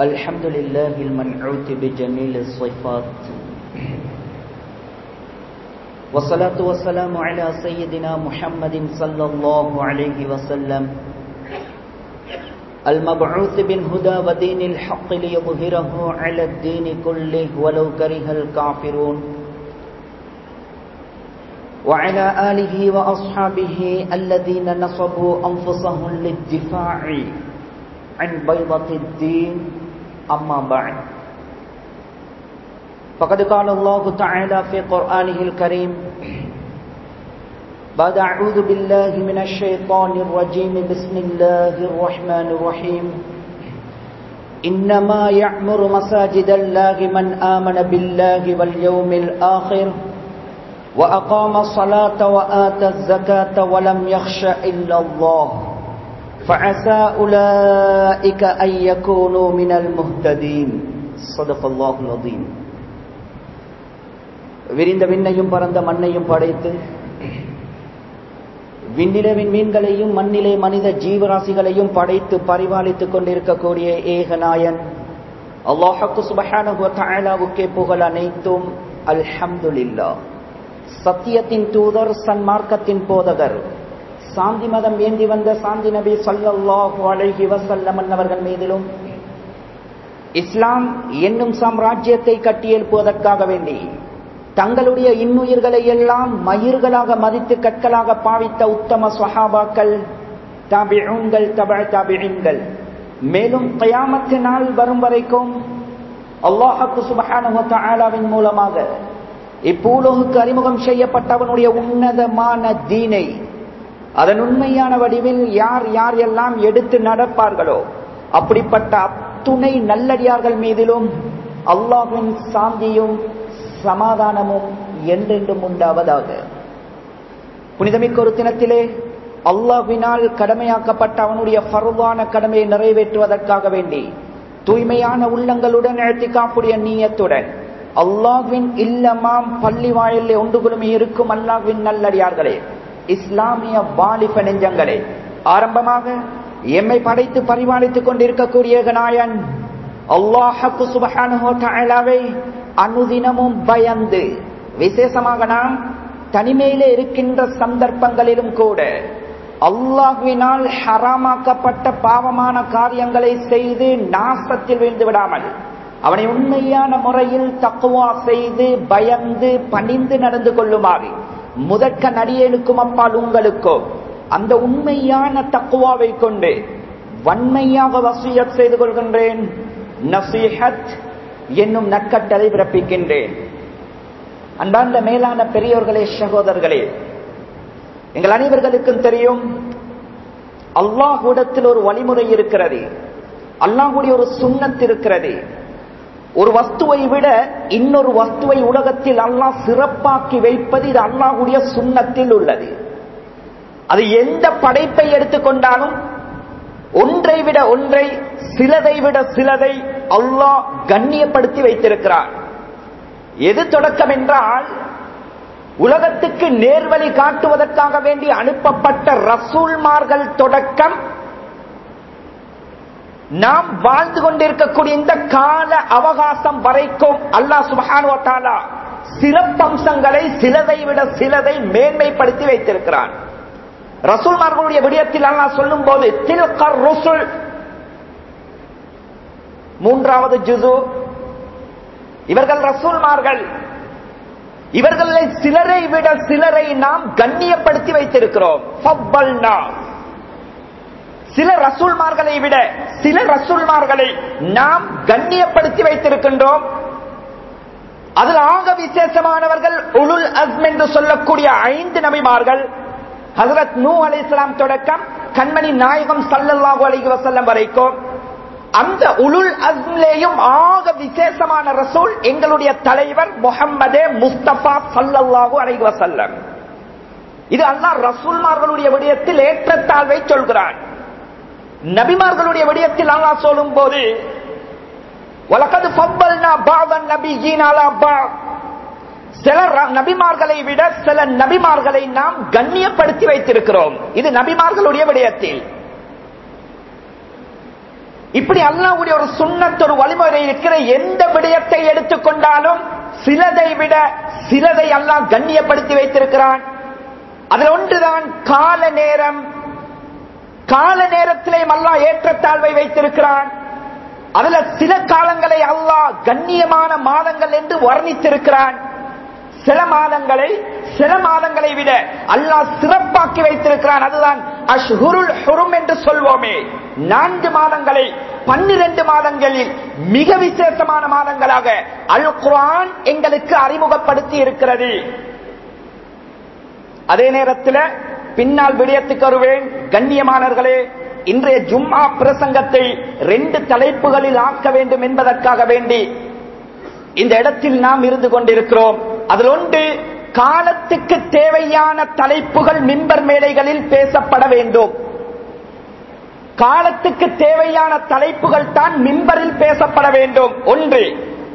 الحمد لله المنعوت بجميل الصفات. والصلاة والسلام على سيدنا محمد صلى الله عليه وسلم. المبعوث بالهدى ودين الحق ليظهره على الدين كله ولو كره الكافرون. وعلى آله وأصحابه الذين نصبوا أنفسهم للدفاع عن بيضة الدين. أما بعد فقد قال الله تعالى في قرآنه الكريم بعد أعوذ بالله من الشيطان الرجيم. بسم الله الرحمن الرحيم. إنما يعمر مساجد الله من آمن بالله واليوم الآخر وأقام الصلاة وآتى الزكاة ولم يخش إلا الله فعسى أولئك أن يكونوا من المهتدين صدق الله العظيم விரிந்த விண்ணையும் பறந்த மண்ணையும் படைத்து விண்ணிலவின் மீன்களையும் மண்ணிலே மனித ஜீவராசிகளையும் படைத்து பரிபாலித்துக் கொண்டிருக்கக்கூடிய ஏகநாயன் அல்லாஹக்கு சுபஹானுக்கே புகழ் அனைத்தும் அல்ஹம்துலில்லா சத்தியத்தின் தூதர் சன்மார்க்கத்தின் போதகர். சாந்தி மதம் ஏந்தி வந்த சாந்தி நபி சல்லாஹு அழகி வசல்லமன் அவர்கள் மீதிலும் இஸ்லாம் என்னும் சாம்ராஜ்யத்தை கட்டியெழுப்புவதற்காக வேண்டி தங்களுடைய இன்னுயிர்களை எல்லாம் மயிர்களாக மதித்து கற்களாக பாவித்த உத்தம சுஹாபாக்கள் தாபிகள் தப தாபிகள் மேலும் கயாமத்து நாள் வரும் வரைக்கும் அல்லாஹு சுபஹானுவின் மூலமாக இப்பூலோகுக்கு அறிமுகம் செய்யப்பட்டவனுடைய உன்னதமான தீனை. அதன் உண்மையான வடிவில் யார் யார் எல்லாம் எடுத்து நடப்பார்களோ அப்படிப்பட்ட அத்துணை நல்லடியார்கள் மீதிலும் அல்லாஹின் சாந்தியும் சமாதானமும் என்றென்றும் உண்டாவதாக. புனிதமிக்க ஒரு தினத்திலே அல்லாஹினால் கடமையாக்கப்பட்ட அவனுடைய பருவான கடமையை நிறைவேற்றுவதற்காக வேண்டி தூய்மையான உள்ளங்களுடன் எழுத்திக்காப்புடைய நீயத்துடன் அல்லாஹ்வின் இல்லமாம் பள்ளி வாயிலே ஒன்றுகளும் இருக்கும் அல்லாஹ்வின் நல்லடியார்களே. இஸ்லாமிய வாலிப நெஞ்சங்களே. ஆரம்பமாக எம்மை படைத்து பரிமாளித்துக் கொண்டிருக்கக்கூடிய நாயன் அல்லாஹக்கு சுபகானுவை அனுதினமும் பயந்து விசேஷமாக நாம் தனிமையிலே இருக்கின்ற சந்தர்ப்பங்களிலும் கூட அல்லாஹ்வினால் ஹராமாக்கப்பட்ட பாவமான காரியங்களை செய்து நாசத்தில் வீழ்ந்து விடாமல் அவனை உண்மையான முறையில் தக்குவா செய்து பயந்து பணிந்து நடந்து கொள்ளுமாறு. முதற்க நடிகனுக்கும் அப்பால் உங்களுக்கோ அந்த உண்மையான தக்குவாவை கொண்டு வன்மையாக வசியத் செய்து கொள்கின்றேன். நசீஹத் என்னும் நற்கட்டளை பிறப்பிக்கின்றேன். அன்பார்ந்த மேலான பெரியோர்களே சகோதரர்களே எங்கள் அனைவர்களுக்கும் தெரியும் அல்லாஹுடத்தில் ஒரு வழிமுறை இருக்கிறது. அல்லாஹுடைய ஒரு சுண்ணத் இருக்கிறது. ஒரு வஸ்துவை விட இன்னொரு வஸ்துவை உலகத்தில் அல்லாஹ் சிறப்பாக்கி வைப்பது இது அல்லாஹுடைய சுண்ணத்தில் உள்ளது. அது எந்த படைப்பை எடுத்துக்கொண்டாலும் ஒன்றை விட ஒன்றை சிலதை விட சிலதை அல்லாஹ் கண்ணியப்படுத்தி வைத்திருக்கிறார். எது தொடக்கம் என்றால் உலகத்துக்கு நேர்வழி காட்டுவதற்காக வேண்டி அனுப்பப்பட்ட ரசூல்மார்கள் தொடக்கம் நாம் வாழ்ந்து கொண்டிருக்கக்கூடிய இந்த கால அவகாசம் வரைக்கும் அல்லாஹ் சுபஹானுவத்தாலா சிறப்பம்சங்களை சிலதை விட சிலதை மேன்மைப்படுத்தி வைத்திருக்கிறான். ரசூல்மார்களுடைய விடயத்தில் அல்லாஹ் சொல்லும் போது தில்கர் ருசுல். மூன்றாவது ஜுசு இவர்கள் ரசூல்மார்கள். இவர்களை சிலரை விட சிலரை நாம் கண்ணியப்படுத்தி வைத்திருக்கிறோம். சில ரசூல்மார்களை விட சில ரசூல்மார்களை நாம் கண்ணியப்படுத்தி வைத்திருக்கின்றோம். அதில் ஆக விசேஷமானவர்கள் உலுல் அஸ்ம் என்று சொல்லக்கூடிய ஐந்து நபிமார்கள். ஹசரத் நூ அலி இஸ்லாம் தொடக்கம் கண்மணி நாயகம் சல்லல்லாஹு அலி வசல்லம் வரைக்கும். அந்த உலுல் அஸ்லேயும் ஆக விசேஷமான ரசூல் எங்களுடைய தலைவர் முகம்மதே முஸ்தபா சல்லல்லாஹு அலி வசல்லம் இது அல்லாஹ் ரசூல்மார்களுடைய விடயத்தில் ஏற்றத்தாழ்வை சொல்கிறான். நபிமார்களுடைய விடயத்தில் அல்லா சொல்லும் போது. சில ர- நபிமார்களை விட சில நபிமார்களை நாம் கண்ணியப்படுத்தி வைத்திருக்கிறோம். இது நபிமார்களுடைய விடயத்தில். இப்படி அல்லாவுடைய ஒரு சுண்ணத் ஒரு வழிமுறை இருக்கிற எந்த விடயத்தை எடுத்துக்கொண்டாலும் சிலதை விட சிலதை அல்லாஹ் கண்ணியப்படுத்தி வைத்திருக்கிறான். அதில் ஒன்றுதான் கால நேரம் கால நேரத்திலே அல்லா ஏற்றத்தாழ்வை வைத்திருக்கிறான். அதுல சில காலங்களை அல்லாஹ் கண்ணியமான மாதங்கள் என்று வர்ணித்திருக்கிறான். சில மாதங்களை சில மாதங்களை விட அல்லாஹ் சிறப்பாக்கி வைத்திருக்கிறான். அதுதான் அஷ்ஹுருல் ஹுரும் என்று சொல்வோமே. நான்கு மாதங்களை பன்னிரண்டு மாதங்களில் மிக விசேஷமான மாதங்களாக அல் குரான் எங்களுக்கு அறிமுகப்படுத்தி இருக்கிறது. அதே நேரத்தில் பின்னால் விடயத்துக்கு வருவேன். கண்ணியமானவர்களே இன்றைய ஜும்மா பிரசங்கத்தை ரெண்டு தலைப்புகளில் ஆக்க வேண்டும் என்பதற்காக வேண்டி இந்த இடத்தில் நாம் இருந்து கொண்டிருக்கிறோம். அதில் ஒன்று காலத்துக்கு தேவையான தலைப்புகள் மின்பர் மேடைகளில் பேசப்பட வேண்டும். காலத்துக்கு தேவையான தலைப்புகள் தான் மின்பரில் பேசப்பட வேண்டும். ஒன்று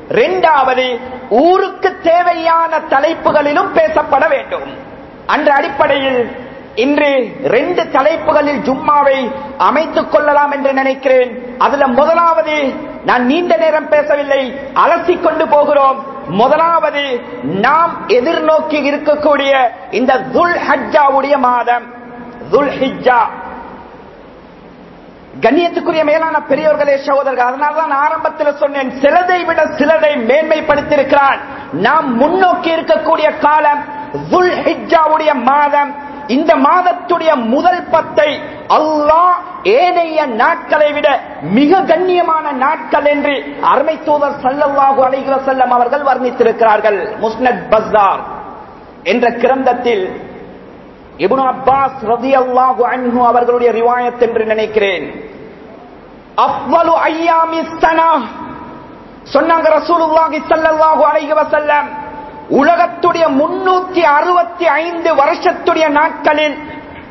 இரண்டாவது ஊருக்கு தேவையான தலைப்புகளிலும் பேசப்பட வேண்டும். அன்ற அடிப்படையில் இன்று ரெண்டு தலைப்புகளில் ஜும்மாவை அமைத்துக் கொள்ளலாம் என்று நினைக்கிறேன். அதுல முதலாவது நான் நீண்ட நேரம் பேசவில்லை அலசிக் கொண்டு போகிறோம். முதலாவது நாம் எதிர்நோக்கி இருக்கக்கூடிய இந்த துல் ஹஜ்ஜாவுடைய மாதம். துல் ஹிஜ்ஜா கண்ணியத்துக்குரிய மேலான பெரியோர்களே சகோதரர்கள் அதனால்தான் ஆரம்பத்தில் சொன்னேன் சிலதை விட சிலதை மேன்மைப்படுத்தியிருக்கிறான் நாம் முன்னோக்கி இருக்கக்கூடிய காலம் துல் ஹிஜ்ஜாவுடைய மாதம். இந்த மாதத்துடைய முதல் பத்தை அல்லாஹ் ஏனைய நாட்களை விட மிக கண்ணியமான நாட்கள் என்று அருமை தூதர் சல்லவாகு அலைகிற செல்லம் அவர்கள் வர்ணித்திருக்கிறார்கள். முஸ்னத் பஸ்தார் என்ற கிரந்தத்தில் இபுன் அப்பாஸ் ரலியல்லாஹு அன்ஹு அவர்களுடைய ரிவாயத் என்று நினைக்கிறேன். சொன்னாங்க ரசூலுல்லாஹி சல்லல்லாஹு அலைஹி வஸல்லம் உலகத்துடைய முன்னூத்தி அறுபத்தி ஐந்து வருஷத்துடைய நாட்களில்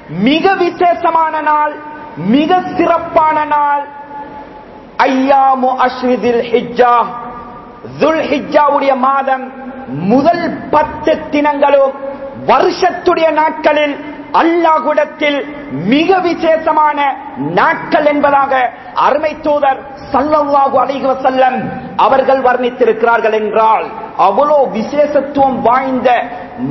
மிக விசேஷமான நாள் மிக சிறப்பான நாள் ஐயாமு அஸ்ரிதில் ஹிஜ்ஜா. துல் ஹிஜ்ஜாவுடைய மாதம் முதல் பத்து தினங்களும் வருஷத்துடைய நாட்களில் அல்லாஹுடத்தில் மிக விசேஷமான நாட்கள் என்பதாக அருமை தூதர் சல்லல்லாஹு அலைஹி செல்லம் அவர்கள் வர்ணித்திருக்கிறார்கள் என்றால் அவ்வளோ விசேஷத்துவம் வாய்ந்த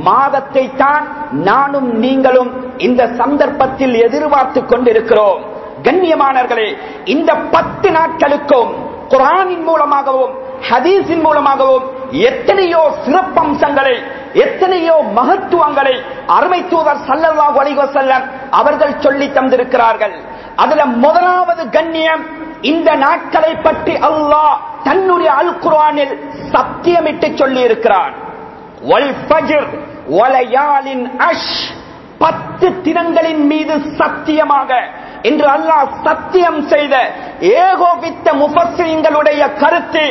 மாதத்தை தான் நானும் நீங்களும் இந்த சந்தர்ப்பத்தில் எதிர்பார்த்து கொண்டிருக்கிறோம். கண்ணியமானவர்களே இந்த பத்து நாட்களுக்கும் குரானின் மூலமாகவும் ஹதீஸின் மூலமாகவும் எத்தனையோ சிறப்பம்சங்களை எத்தனையோ மகத்துவங்களை அருமை தூதர் சல்லல்லாஹு அலிவசல்லம் அவர்கள் சொல்லி தந்திருக்கிறார்கள். அதுல முதலாவது கண்ணியம் இந்த நாட்களை பற்றி அல்லாஹ் தன்னுடைய அல் குரானில் சத்தியமிட்டு சொல்லி இருக்கிறான் வல் அஷ் பத்து தினங்களின் மீது சத்தியமாக. என்று அல்லாஹ் சத்தியம் செய்த ஏகோபித்த முஃபஸ்ஸீன்களுடைய கருத்து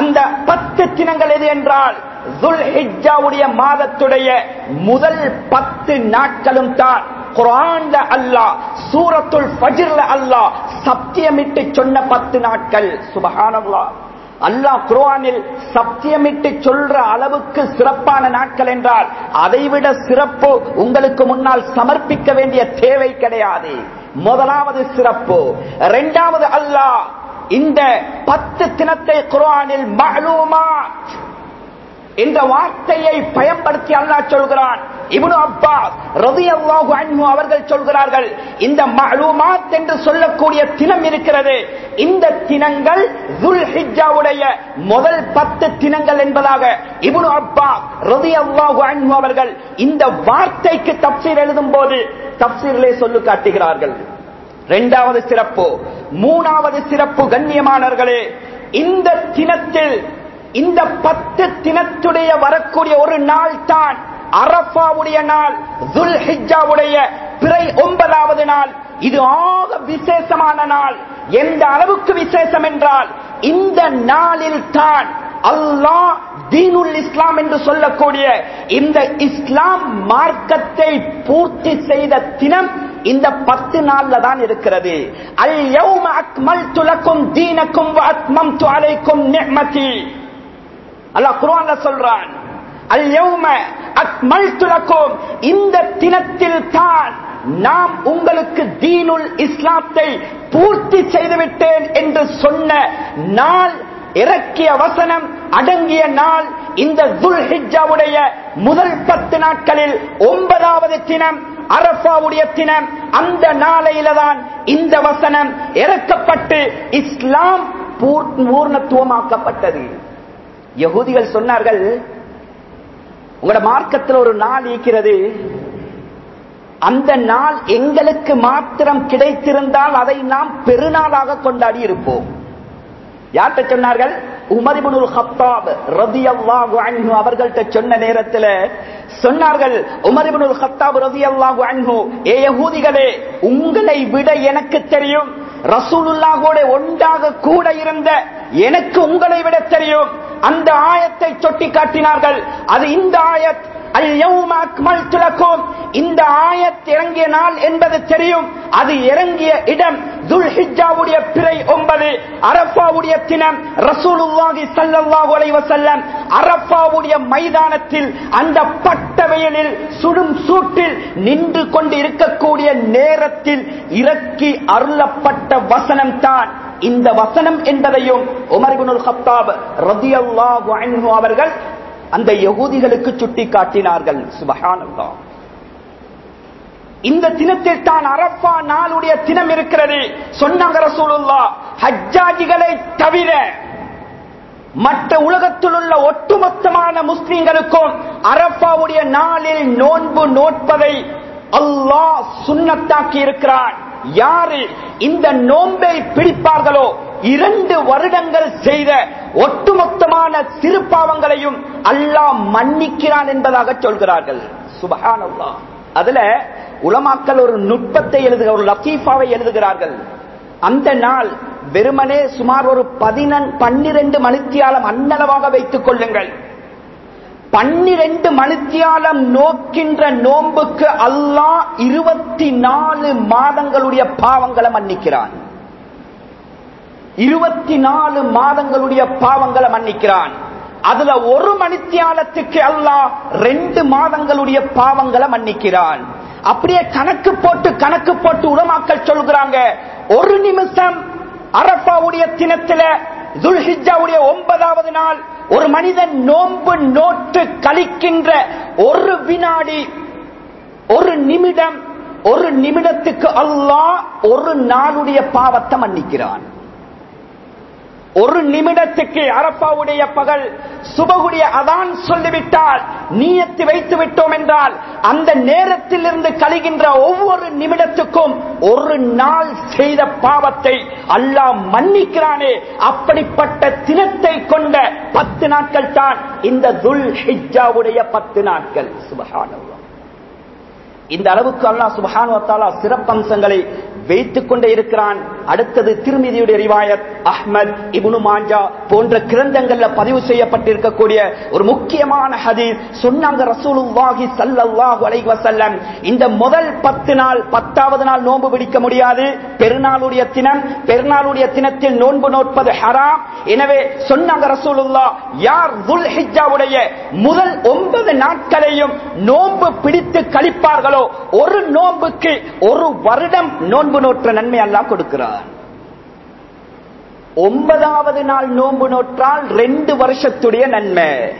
அந்த பத்து தினங்கள் எது என்றால் துல்ஹிஜாவுடைய மாதத்துடைய முதல் பத்து நாட்களும் தான் குரான்ல அல்லா சூரத்துல் ஃபஜ்ர்ல அல்லாஹ் சத்தியமிட்டு சொன்ன பத்து நாட்கள். சுபஹானல்லாஹ். அல்லாஹ் குரானில் சத்தியமிட்டு சொல்ற அளவுக்கு சிறப்பான நாட்கள் என்றால் அதைவிட சிறப்பு உங்களுக்கு முன்னால் சமர்ப்பிக்க வேண்டிய தேவை கிடையாது. முதலாவது சிறப்பு. இரண்டாவது அல்லாஹ் இந்த பத்து தினத்தை குரானில் மஅலூமாத் இந்த வார்த்தையை பயன்படுத்தி அல்லா சொல்கிறான். இவனு அப்பாஸ் ரலியல்லாஹு அன்பு அவர்கள் சொல்கிறார்கள் இந்த மலுமாத் என்று சொல்லக்கூடிய தினம் இருக்கிறது. இந்த தினங்கள் துல்ஹிஜ்ஜாவுடைய முதல் பத்து தினங்கள் என்பதாக இவனு அப்பாஸ் ரலியல்லாஹு அன்பு அவர்கள் இந்த வார்த்தைக்கு தப்சீர் எழுதும் போது தப்சீரிலே சொல்லு காட்டுகிறார்கள். இரண்டாவது சிறப்பு மூணாவது சிறப்பு கண்ணியமானவர்களே இந்த தினத்தில் இந்த பத்து தினத்துடைய வரக்கூடிய ஒரு நாள் தான் அரபாவுடைய நாள் துல் ஹிஜாவுடைய பிறை ஒன்பதாவது நாள். இது ஆக விசேஷமான நாள். எந்த அளவுக்கு விசேஷம் என்றால் இந்த நாளில் தான் அல்லாஹ் தீனுல் இஸ்லாம் என்று சொல்லக்கூடிய இந்த இஸ்லாம் மார்க்கத்தை பூர்த்தி செய்த தினம் இந்த பத்து நாள்ல தான் இருக்கிறது. அல் யௌம அக்மல் துலக்கும் தீனக்கும் வ அத்மம்து அலைக்கும் அல்லாஹ் குர்ஆன்ல சொல்றான் அல் யௌம அக்மல்து லக்கும் இந்த தினத்தில் தான் நாம் உங்களுக்கு தீனுல் இஸ்லாத்தை பூர்த்தி செய்துவிட்டேன் என்று சொன்ன நாள் இறக்கிய வசனம் அடங்கிய நாள் இந்த துல்ஹிஜாவுடைய முதல் பத்து நாட்களில் ஒன்பதாவது தினம் அரபாவுடைய தினம் அந்த நாளையில தான் இந்த வசனம் இறக்கப்பட்டு இஸ்லாம் பூர்ணத்துவமாக்கப்பட்டது. யகுதிகள் சொன்னார்கள் உங்களோட மார்க்கத்தில் ஒரு நாள் இருக்கிறது. அந்த நாள் எங்களுக்கு மாத்திரம் கிடைத்திருந்தால் அதை நாம் பெருநாளாக கொண்டாடி இருப்போம். யார்கிட்ட சொன்னார்கள்? உமரிபுனுல் ஹத்தாப் ரதியல்லாஹு அன்ஹு அவர்கள்ட்ட சொன்ன நேரத்தில் சொன்னார்கள் உமரிபுனுல் ஹத்தாப் ரதியல்லாஹு அன்ஹு ஏ யகூதிகளே உங்களை விட எனக்கு தெரியும். ரசூலுல்லாஹோட ஒன்றாக கூட இருந்த எனக்கு உங்களை விட தெரியும். அந்த ஆயத்தை சுட்டி காட்டினார்கள். அது இந்த ஆயத் இந்த ஆயத் இறங்கிய நாள் என்பது தெரியும். அது இறங்கிய இடம் துல்ஹிஜாவுடைய பிறை ஒன்பது அரப்பாவுடைய தினம். ரசூலுல்லாஹி ஸல்லல்லாஹு அலைஹி வஸல்லம் அரப்பாவுடைய மைதானத்தில் அந்த பட்டவெயலில் சுடும் சூட்டில் நின்று கொண்டு இருக்கக்கூடிய நேரத்தில் இறக்கி அருளப்பட்ட வசனம் தான் இந்த வசனம் என்பதையும் உமர்பினுல் ஹத்தாப் ரதியல்லாஹு அன்ஹு அவர்கள் அந்த யகுதிகளுக்கு சுட்டி காட்டினார்கள். சுபகானந்தா இந்த தினத்தில் தான் அரப்பா நாளுடைய தினம் இருக்கிறது. சொன்னாங்க ரசூலுல்லா ஹஜ்ஜாஜிகளை தவிர மற்ற உலகத்தில் உள்ள ஒட்டுமொத்தமான முஸ்லிம்களுக்கும் அரப்பாவுடைய நாளில் நோன்பு நோட்பதை அல்லாஹ் சுண்ணத்தாக்கி இருக்கிறான். யாரு இந்த நோன்பை பிடிப்பார்களோ இரண்டு வருடங்கள் செய்த ஒட்டுமொத்தமான சிறு பாவங்களையும் அல்லாஹ் மன்னிக்கிறான் என்பதாக சொல்கிறார்கள். சுபஹானல்லா அதுல உலமாக்கள் ஒரு நுட்பத்தை எழுதுகிற ஒரு லத்தீஃபாவை எழுதுகிறார்கள். அந்த நாள் வெறுமனே சுமார் ஒரு பதினன் பன்னிரண்டு மணித்தியாலம் அன்னளவாக வைத்துக் கொள்ளுங்கள். பன்னிரண்டு மணித்தியாலம் நோக்கின்ற நோன்புக்கு அல்லாஹ் இருபத்தி நாலு மாதங்களுடைய பாவங்களை மன்னிக்கிறான். இருபத்தி நாலு மாதங்களுடைய பாவங்களை மன்னிக்கிறான். அதுல ஒரு மணித்தியாலத்துக்கு அல்லாஹ் ரெண்டு மாதங்களுடைய பாவங்களை மன்னிக்கிறான். அப்படியே கணக்கு போட்டு கணக்கு போட்டு உலமாக்கள் சொல்கிறாங்க ஒரு நிமிஷம் அரப்பாவுடைய தினத்துல துல்ஹிஜாவுடைய ஒன்பதாவது நாள் ஒரு மனிதன் நோன்பு நோட்டு கழிக்கின்ற ஒரு வினாடி ஒரு நிமிடம் ஒரு நிமிடத்துக்கு அல்லாஹ் ஒரு நாளுடைய பாவத்தை மன்னிக்கிறான். ஒரு நிமிடத்துக்கு அரப்பாவுடைய பகல் சுபகுடைய அதான் சொல்லிவிட்டால் நீயத்து வைத்து விட்டோம் என்றால் அந்த நேரத்தில் இருந்து கழிகின்ற ஒவ்வொரு நிமிடத்துக்கும் ஒரு நாள் செய்த பாவத்தை அல்லாஹ் மன்னிக்கிறானே. அப்படிப்பட்ட தினத்தை கொண்ட பத்து நாட்கள் தான் இந்த துல் ஹிஜாவுடைய பத்து நாட்கள். சுபகான இந்த அளவுக்கு அல்லா சுபகானுவத்தாலா சிறப்பம்சங்களை வைத்துக் கொண்டே இருக்கிறான். அடுத்தது திருமதியுடைய ரிவாயத் அஹ்மத் இபுனு மாஞ்சா போன்ற கிரந்தங்கள்ல பதிவு செய்யப்பட்டிருக்கக்கூடிய ஒரு முக்கியமான ஹதீஸ் சொன்னாங்க ரசூலுல்லாஹி ஸல்லல்லாஹு அலைஹி வஸல்லம். இந்த முதல் பத்து நாள் பத்தாவது நாள் நோன்பு பிடிக்க முடியாது. பெருநாளுடைய தினம் பெருநாளுடைய தினத்தில் நோன்பு நோட்பது ஹராம். எனவே சொன்னாங்க ரசூலுல்லா யார் துல் ஹிஜாவுடைய முதல் ஒன்பது நாட்களையும் நோன்பு பிடித்து கழிப்பார்களோ ஒரு நோன்புக்கு ஒரு வருடம் நோன்பு நோற்ற நன்மை அல்லாஹ் கொடுக்கிறார். ஒன்பதாவது நாள் நோன்பு நோற்றால் ரெண்டு வருஷத்துடைய நன்மை.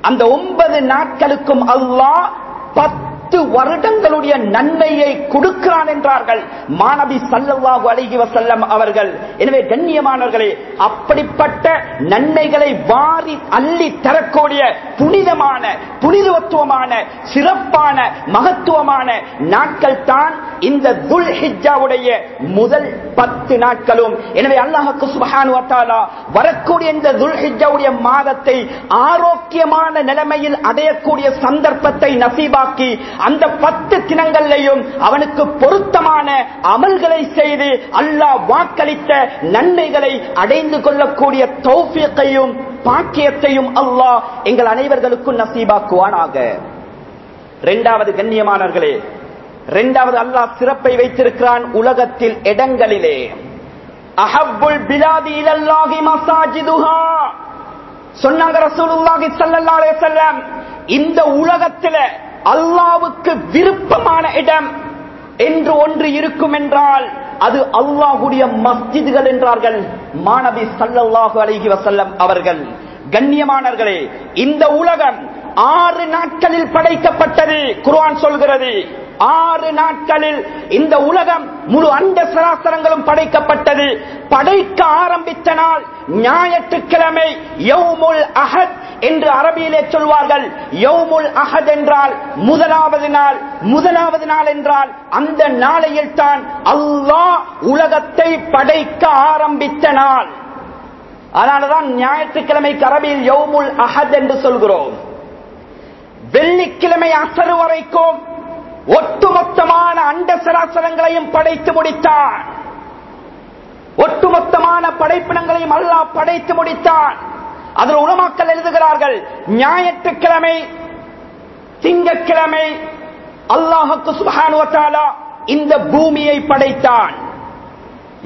அந்த ஒன்பது நாட்களுக்கும் அல்லாஹ் பத்து வருடங்களுடைய நன்மையை கொடுக்கிறான் என்றார்கள். மாணவி சல்லல்லாஹு அழகி வசல்லம் அவர்கள். எனவே கண்ணியமானவர்களே அப்படிப்பட்ட நன்மைகளை வாரி அள்ளி தரக்கூடிய புனிதமான புனிதத்துவமான சிறப்பான மகத்துவமான நாட்கள் தான் இந்த துல் ஹிஜாவுடைய முதல் பத்து நாட்களும். எனவே அல்லாஹுக்கு சுபஹான் வட்டாலா வரக்கூடிய இந்த துல் ஹிஜாவுடைய மாதத்தை ஆரோக்கியமான நிலைமையில் அடையக்கூடிய சந்தர்ப்பத்தை நசீபாக்கி அந்த பத்து தினங்கள்லையும் அவனுக்கு பொருத்தமான அமல்களை செய்து அல்லாஹ் வாக்களித்த நன்மைகளை அடைந்து கொள்ளக்கூடிய தௌஃபியத்தையும் பாக்கியத்தையும் அல்லாஹ் எங்கள் அனைவர்களுக்கும் நசீபாக்குவானாக. இரண்டாவது கண்ணியமானவர்களே இரண்டாவது அல்லாஹ் சிறப்பை வைத்திருக்கிறான் உலகத்தில் இடங்களிலே. அஹப்புல் பிலாதி இலல்லாஹி மசாஜிதுஹா. சொன்னாங்க ரசூலுல்லாஹி ஸல்லல்லாஹு அலைஹி வஸல்லம் இந்த உலகத்திலே அல்லாவுக்கு விருப்பமான இடம் என்று ஒன்று இருக்கும் என்றால் அது அல்லாஹுடைய மஸ்ஜிதுகள் என்றார்கள். மாணவி சல்லல்லாஹு அலஹி வசல்லம் அவர்கள். கண்ணியமானவர்களே இந்த உலகம் ஆறு நாட்களில் படைக்கப்பட்டது. குர்ஆன் சொல்கிறது ஆறு நாட்களில் இந்த உலகம் முழு அண்ட சராசரங்களும் படைக்கப்பட்டது. படைக்க ஆரம்பித்த நாள் ஞாயிற்றுக்கிழமை யௌமுல் அஹத் என்று அரபியிலே சொல்வார்கள் யௌமுல் அகத் என்றால் முதலாவது நாள் முதலாவது நாள் என்றால் அந்த நாளையில் தான் அல்லாஹ் உலகத்தை படைக்க ஆரம்பித்த நாள். அதனாலதான் ஞாயிற்றுக்கிழமைக்கு அரபியில் யௌமுல் அகத் என்று சொல்கிறோம். வெள்ளிக்கிழமை அசரு வரைக்கும் ஒட்டுமொத்தமான அண்ட சராசரங்களையும் படைத்து முடித்தான் ஒட்டுமொத்தமான படைப்பினங்களையும் அல்லாஹ் படைத்து முடித்தான் அதில் உணமாக்கல் எழுதுகிறார்கள் ஞாயிற்றுக்கிழமை திங்கக்கிழமை அல்லாஹுக்கு சுபஹானுவத்தாலா இந்த பூமியை படைத்தான்.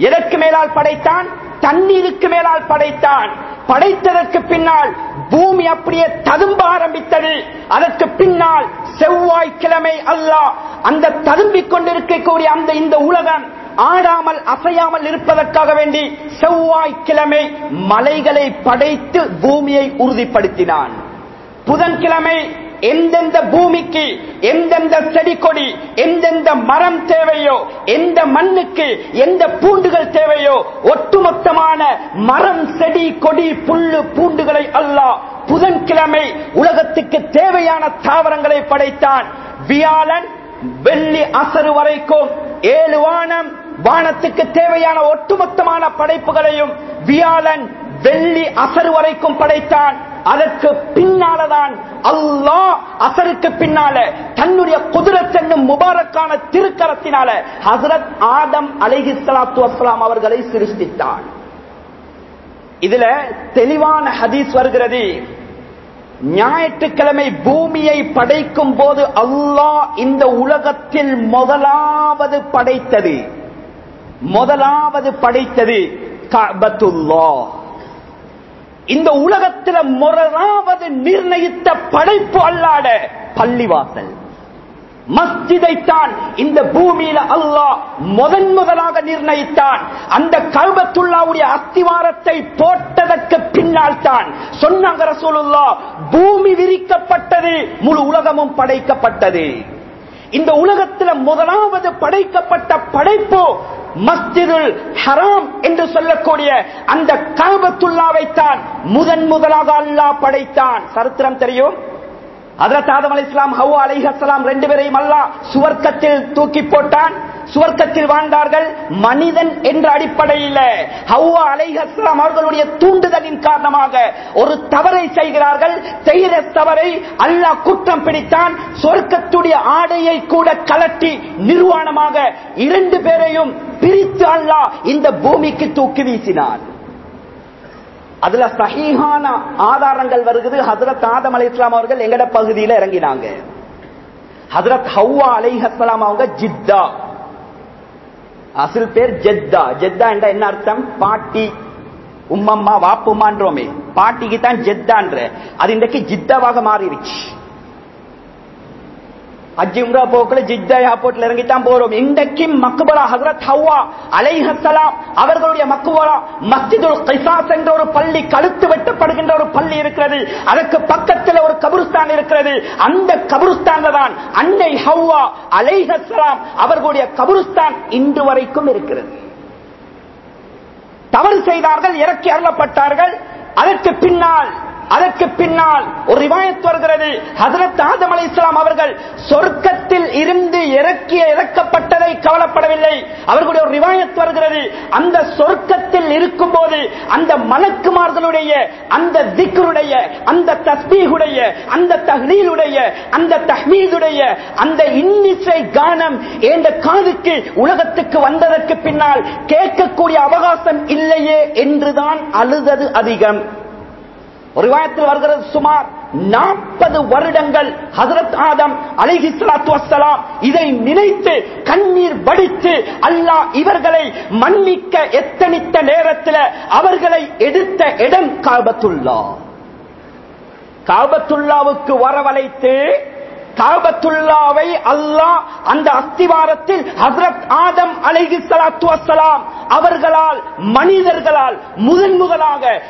எதற்கு மேலால் படைத்தான்? தண்ணீருக்கு மேலால் படைத்தான். படைத்ததற்கு பின்னால் பூமி அப்படியே ததும்ப ஆரம்பித்தது. அதற்கு பின்னால் செவ்வாய்க்கிழமை அல்லாஹ் அந்த ததும்பிக் கொண்டிருக்கக்கூடிய அந்த இந்த உலகம் ஆடாமல் அசையாமல் இருப்பதற்காக வேண்டி செவ்வாய்க்கிழமை மலைகளை படைத்து பூமியை உறுதிப்படுத்தினான். புதன்கிழமை எந்தெந்த பூமிக்கு எந்தெந்த செடி கொடி எந்தெந்த மரம் தேவையோ எந்த மண்ணுக்கு எந்த பூண்டுகள் தேவையோ ஒட்டுமொத்தமான மரம் செடி கொடி புல்லு பூண்டுகளை அல்ல புதன்கிழமை உலகத்துக்கு தேவையான தாவரங்களை படைத்தான். வியாழன் வெள்ளி அசரு வரைக்கும் ஏழு வானம் வானத்துக்கு தேவையான ஒட்டுமொத்தமான படைப்புகளையும் வியாழன் வெள்ளி அசர் வரைக்கும் படைத்தான். அதற்கு பின்னாலதான் அல்லாஹ் அசருக்கு பின்னால தன்னுடைய குதிரத் முபாரக்கான திருக்கரத்தினால ஹசரத் ஆதம் அலைஹி சலாத்து வஸ்ஸலாம் அவர்களை சிருஷ்டித்தான். இதுல தெளிவான ஹதீஸ் வருகிறது. ஞாயிற்றுக்கிழமை பூமியை படைக்கும் போது அல்லாஹ் இந்த உலகத்தில் முதலாவது படைத்தது. முதலாவது படைத்தது கஅபத்துல்லாஹ் இந்த உலகத்தில் முதலாவது நிர்ணயித்த படைப்பு அல்லாட பள்ளிவாசல். மஸ்ஜிதைத்தான் இந்த பூமியில அல்லாஹ் முதன் முதலாக நிர்ணயித்தான். அந்த கல்பத்துள்ளாவுடைய அஸ்திவாரத்தை போட்டதற்கு பின்னால் தான் சொன்னாங்க ரசூலுல்லா பூமி விரிக்கப்பட்டது முழு உலகமும் படைக்கப்பட்டது. இந்த உலகத்தில் முதலாவது படைக்கப்பட்ட படைப்பு மஸ்ஜிதுல் ஹராம் என்று சொல்லக்கூடிய அந்த கல்பத்துள்ளாவைத்தான் முதன் முதலாக அல்லாஹ் படைத்தான். சரித்திரம் தெரியும்? அதற்கு அலி இஸ்லாம் ஹவு அலிஹலாம் ரெண்டு பேரையும் அல்லாஹ் சுவர்க்கத்தில் தூக்கி போட்டான். சுவர்க்கத்தில் வாழ்ந்தார்கள். மனிதன் என்ற அடிப்படையில் ஹவ்வா அலைஹஸ்லாம் அவர்களுடைய தூண்டுதலின் காரணமாக ஒரு தவறை செய்கிறார்கள். செய்கிற தவறை அல்லாஹ் குற்றம் பிடித்தான். சொர்க்கத்துடைய ஆடையை கூட கலட்டி நிர்வாணமாக இரண்டு பேரையும் பிரித்து அல்லாஹ் இந்த பூமிக்கு தூக்கி வீசினான் அதுல சகிஹான ஆதாரங்கள் வருகிறது. ஹசரத் ஆதம் அலி இஸ்லாம் அவர்கள் எங்கட பகுதியில இறங்கினாங்க. ஹசரத் ஹவ்வா அலைஹஸ்லாம் அவங்க ஜித்தா. அசில் பேர் ஜெத்தா. ஜெத்தா என்ற என்ன அர்த்தம்? பாட்டி உம்மம்மா வாப்புமான்றோமே பாட்டிக்கு தான் ஜெத்தான்ற. அது இன்றைக்கு ஜித்தாவாக மாறிடுச்சு அஜிம்ரா போக்குல ஜித்தா ஏர்போர்ட்ல இறங்கித்தான் போறோம். இன்றைக்கு மக்குபலா ஹசரத் ஹவ்வா அலைஹலாம் அவர்களுடைய மக்குபலா மஸ்ஜிதுல் கைசாஸ் என்ற ஒரு பள்ளி கழுத்து வெட்டப்படுகின்ற ஒரு பள்ளி இருக்கிறது. அதற்கு பக்கத்தில் ஒரு கபுருஸ்தான் இருக்கிறது. அந்த கபுருஸ்தான்ல தான் அன்னை ஹவ்வா அலைஹலாம் அவர்களுடைய கபுருஸ்தான் இன்று வரைக்கும் இருக்கிறது. தவறு செய்தார்கள் இறக்கி அருளப்பட்டார்கள். அதற்கு பின்னால் அதற்கு பின்னால் ஒரு ரிவாயத் வருகிறது. ஹசரத் ஆதம் அலி இஸ்லாம் அவர்கள் சொர்க்கத்தில் இருந்து இறக்கிய இறக்கப்பட்டதை கவலைப்படவில்லை. அவர்களுடைய ஒரு ரிவாயத் வருகிறது. அந்த சொர்க்கத்தில் இருக்கும் போது அந்த மலக்குமார்களுடைய அந்த திக்ருடைய அந்த தஸ்பீகுடைய அந்த தஹ்லீலுடைய அந்த தஹ்மீதுடைய அந்த இன்னிசை கானம் என்ற காதுக்கு உலகத்துக்கு வந்ததற்கு பின்னால் கேட்கக்கூடிய அவகாசம் இல்லையே என்றுதான் அழுதது அதிகம். ஒரு வருகிறது சுமார் நாற்பது வருடங்கள் ஹசரத் ஆதம் அலிஹி சலாத்து வசலாம் இதை நினைத்து கண்ணீர் வடித்து அல்லாஹ் இவர்களை மன்னிக்க எத்தனித்த நேரத்தில் அவர்களை எடுத்த இடம் காபத்துள்ளா காபத்துள்ளாவுக்கு வரவழைத்து காபத்துல்லாவை அல்லாஹ் அந்த அஸ்திவாரத்தில் ஹசரத் ஆதம் அலைகி சலாத்து வஸ்ஸலாம் அவர்களால் மனிதர்களால் முதன் முதலாக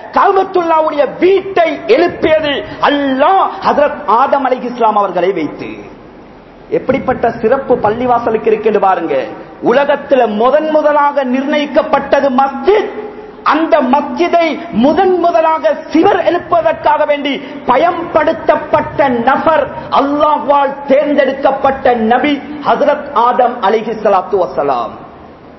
வீட்டை எழுப்பியது அல்லாஹ் ஹசரத் ஆதம் அலைகி இஸ்லாம் அவர்களை வைத்து. எப்படிப்பட்ட சிறப்பு பள்ளிவாசலுக்கு இருக்கு பாருங்க. உலகத்தில் முதன் முதலாக நிர்ணயிக்கப்பட்டது மஸ்ஜித். அந்த மஸ்ஜிதை முதன் முதலாக சிவர் எழுப்புவதற்காக வேண்டி பயன்படுத்தப்பட்ட நபர் அல்லாஹ்வால் தேர்ந்தெடுக்கப்பட்ட நபி ஹசரத் ஆதம் அலிஹி சலாத்து வசலாம்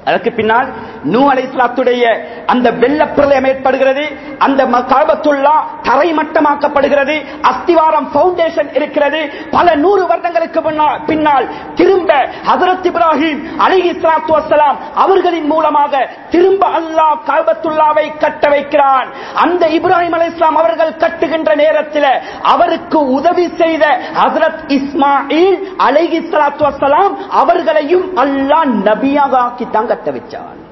அதற்கு பின்னால் நூ அலைஸ்லாத்துடைய அந்த வெள்ள பிரளயம் ஏற்படுகிறது அந்த காபத்துள்ளா தரைமட்டமாக்கப்படுகிறது அஸ்திவாரம் பவுண்டேஷன் இருக்கிறது. பல நூறு வருடங்களுக்கு பின்னால் திரும்ப ஹசரத் இப்ராஹிம் அலி இஸ்லாத்து வசலாம் அவர்களின் மூலமாக திரும்ப அல்லாஹ் காபத்துல்லாவை கட்ட வைக்கிறான். அந்த இப்ராஹிம் அலி இஸ்லாம் அவர்கள் கட்டுகின்ற நேரத்தில் அவருக்கு உதவி செய்த ஹசரத் இஸ்மாயில் அலி இஸ்லாத்து வசலாம் அவர்களையும் அல்லாஹ் நபியாக ஆக்கித்தாங்க கட்ட வச்சான்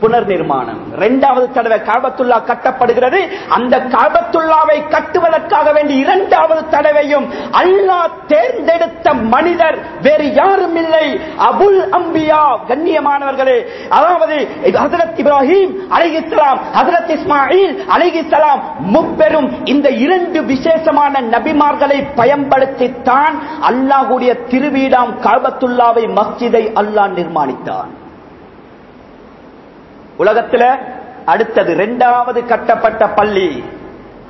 புனர் நிர்மாணம் இரண்டாவது தடவை காபத்துல்லா கட்டப்படுகிறது. அந்த காபத்துல்லாவை கட்டுவதற்காக வேண்டி இரண்டாவது தடவையும் அல்லாஹ் தேர்ந்தெடுத்த மனிதர் வேறு யாரும் இல்லை. அபுல் அம்பியா கண்ணியமானவர்களே. அதாவது ஹசரத் இப்ராஹிம் அலிகிஸ்லாம் ஹசரத் இஸ்மாயில் அலிகிஸ்லாம் முப்பெரும் இந்த இரண்டு விசேஷமான நபிமார்களை பயன்படுத்தித்தான் அல்லாஹுடைய திருவீடாம் காபத்துல்லாவை மஸ்ஜிதை அல்லாஹ் நிர்மாணித்தான். உலகத்துல அடுத்தது இரண்டாவது கட்டப்பட்ட பள்ளி.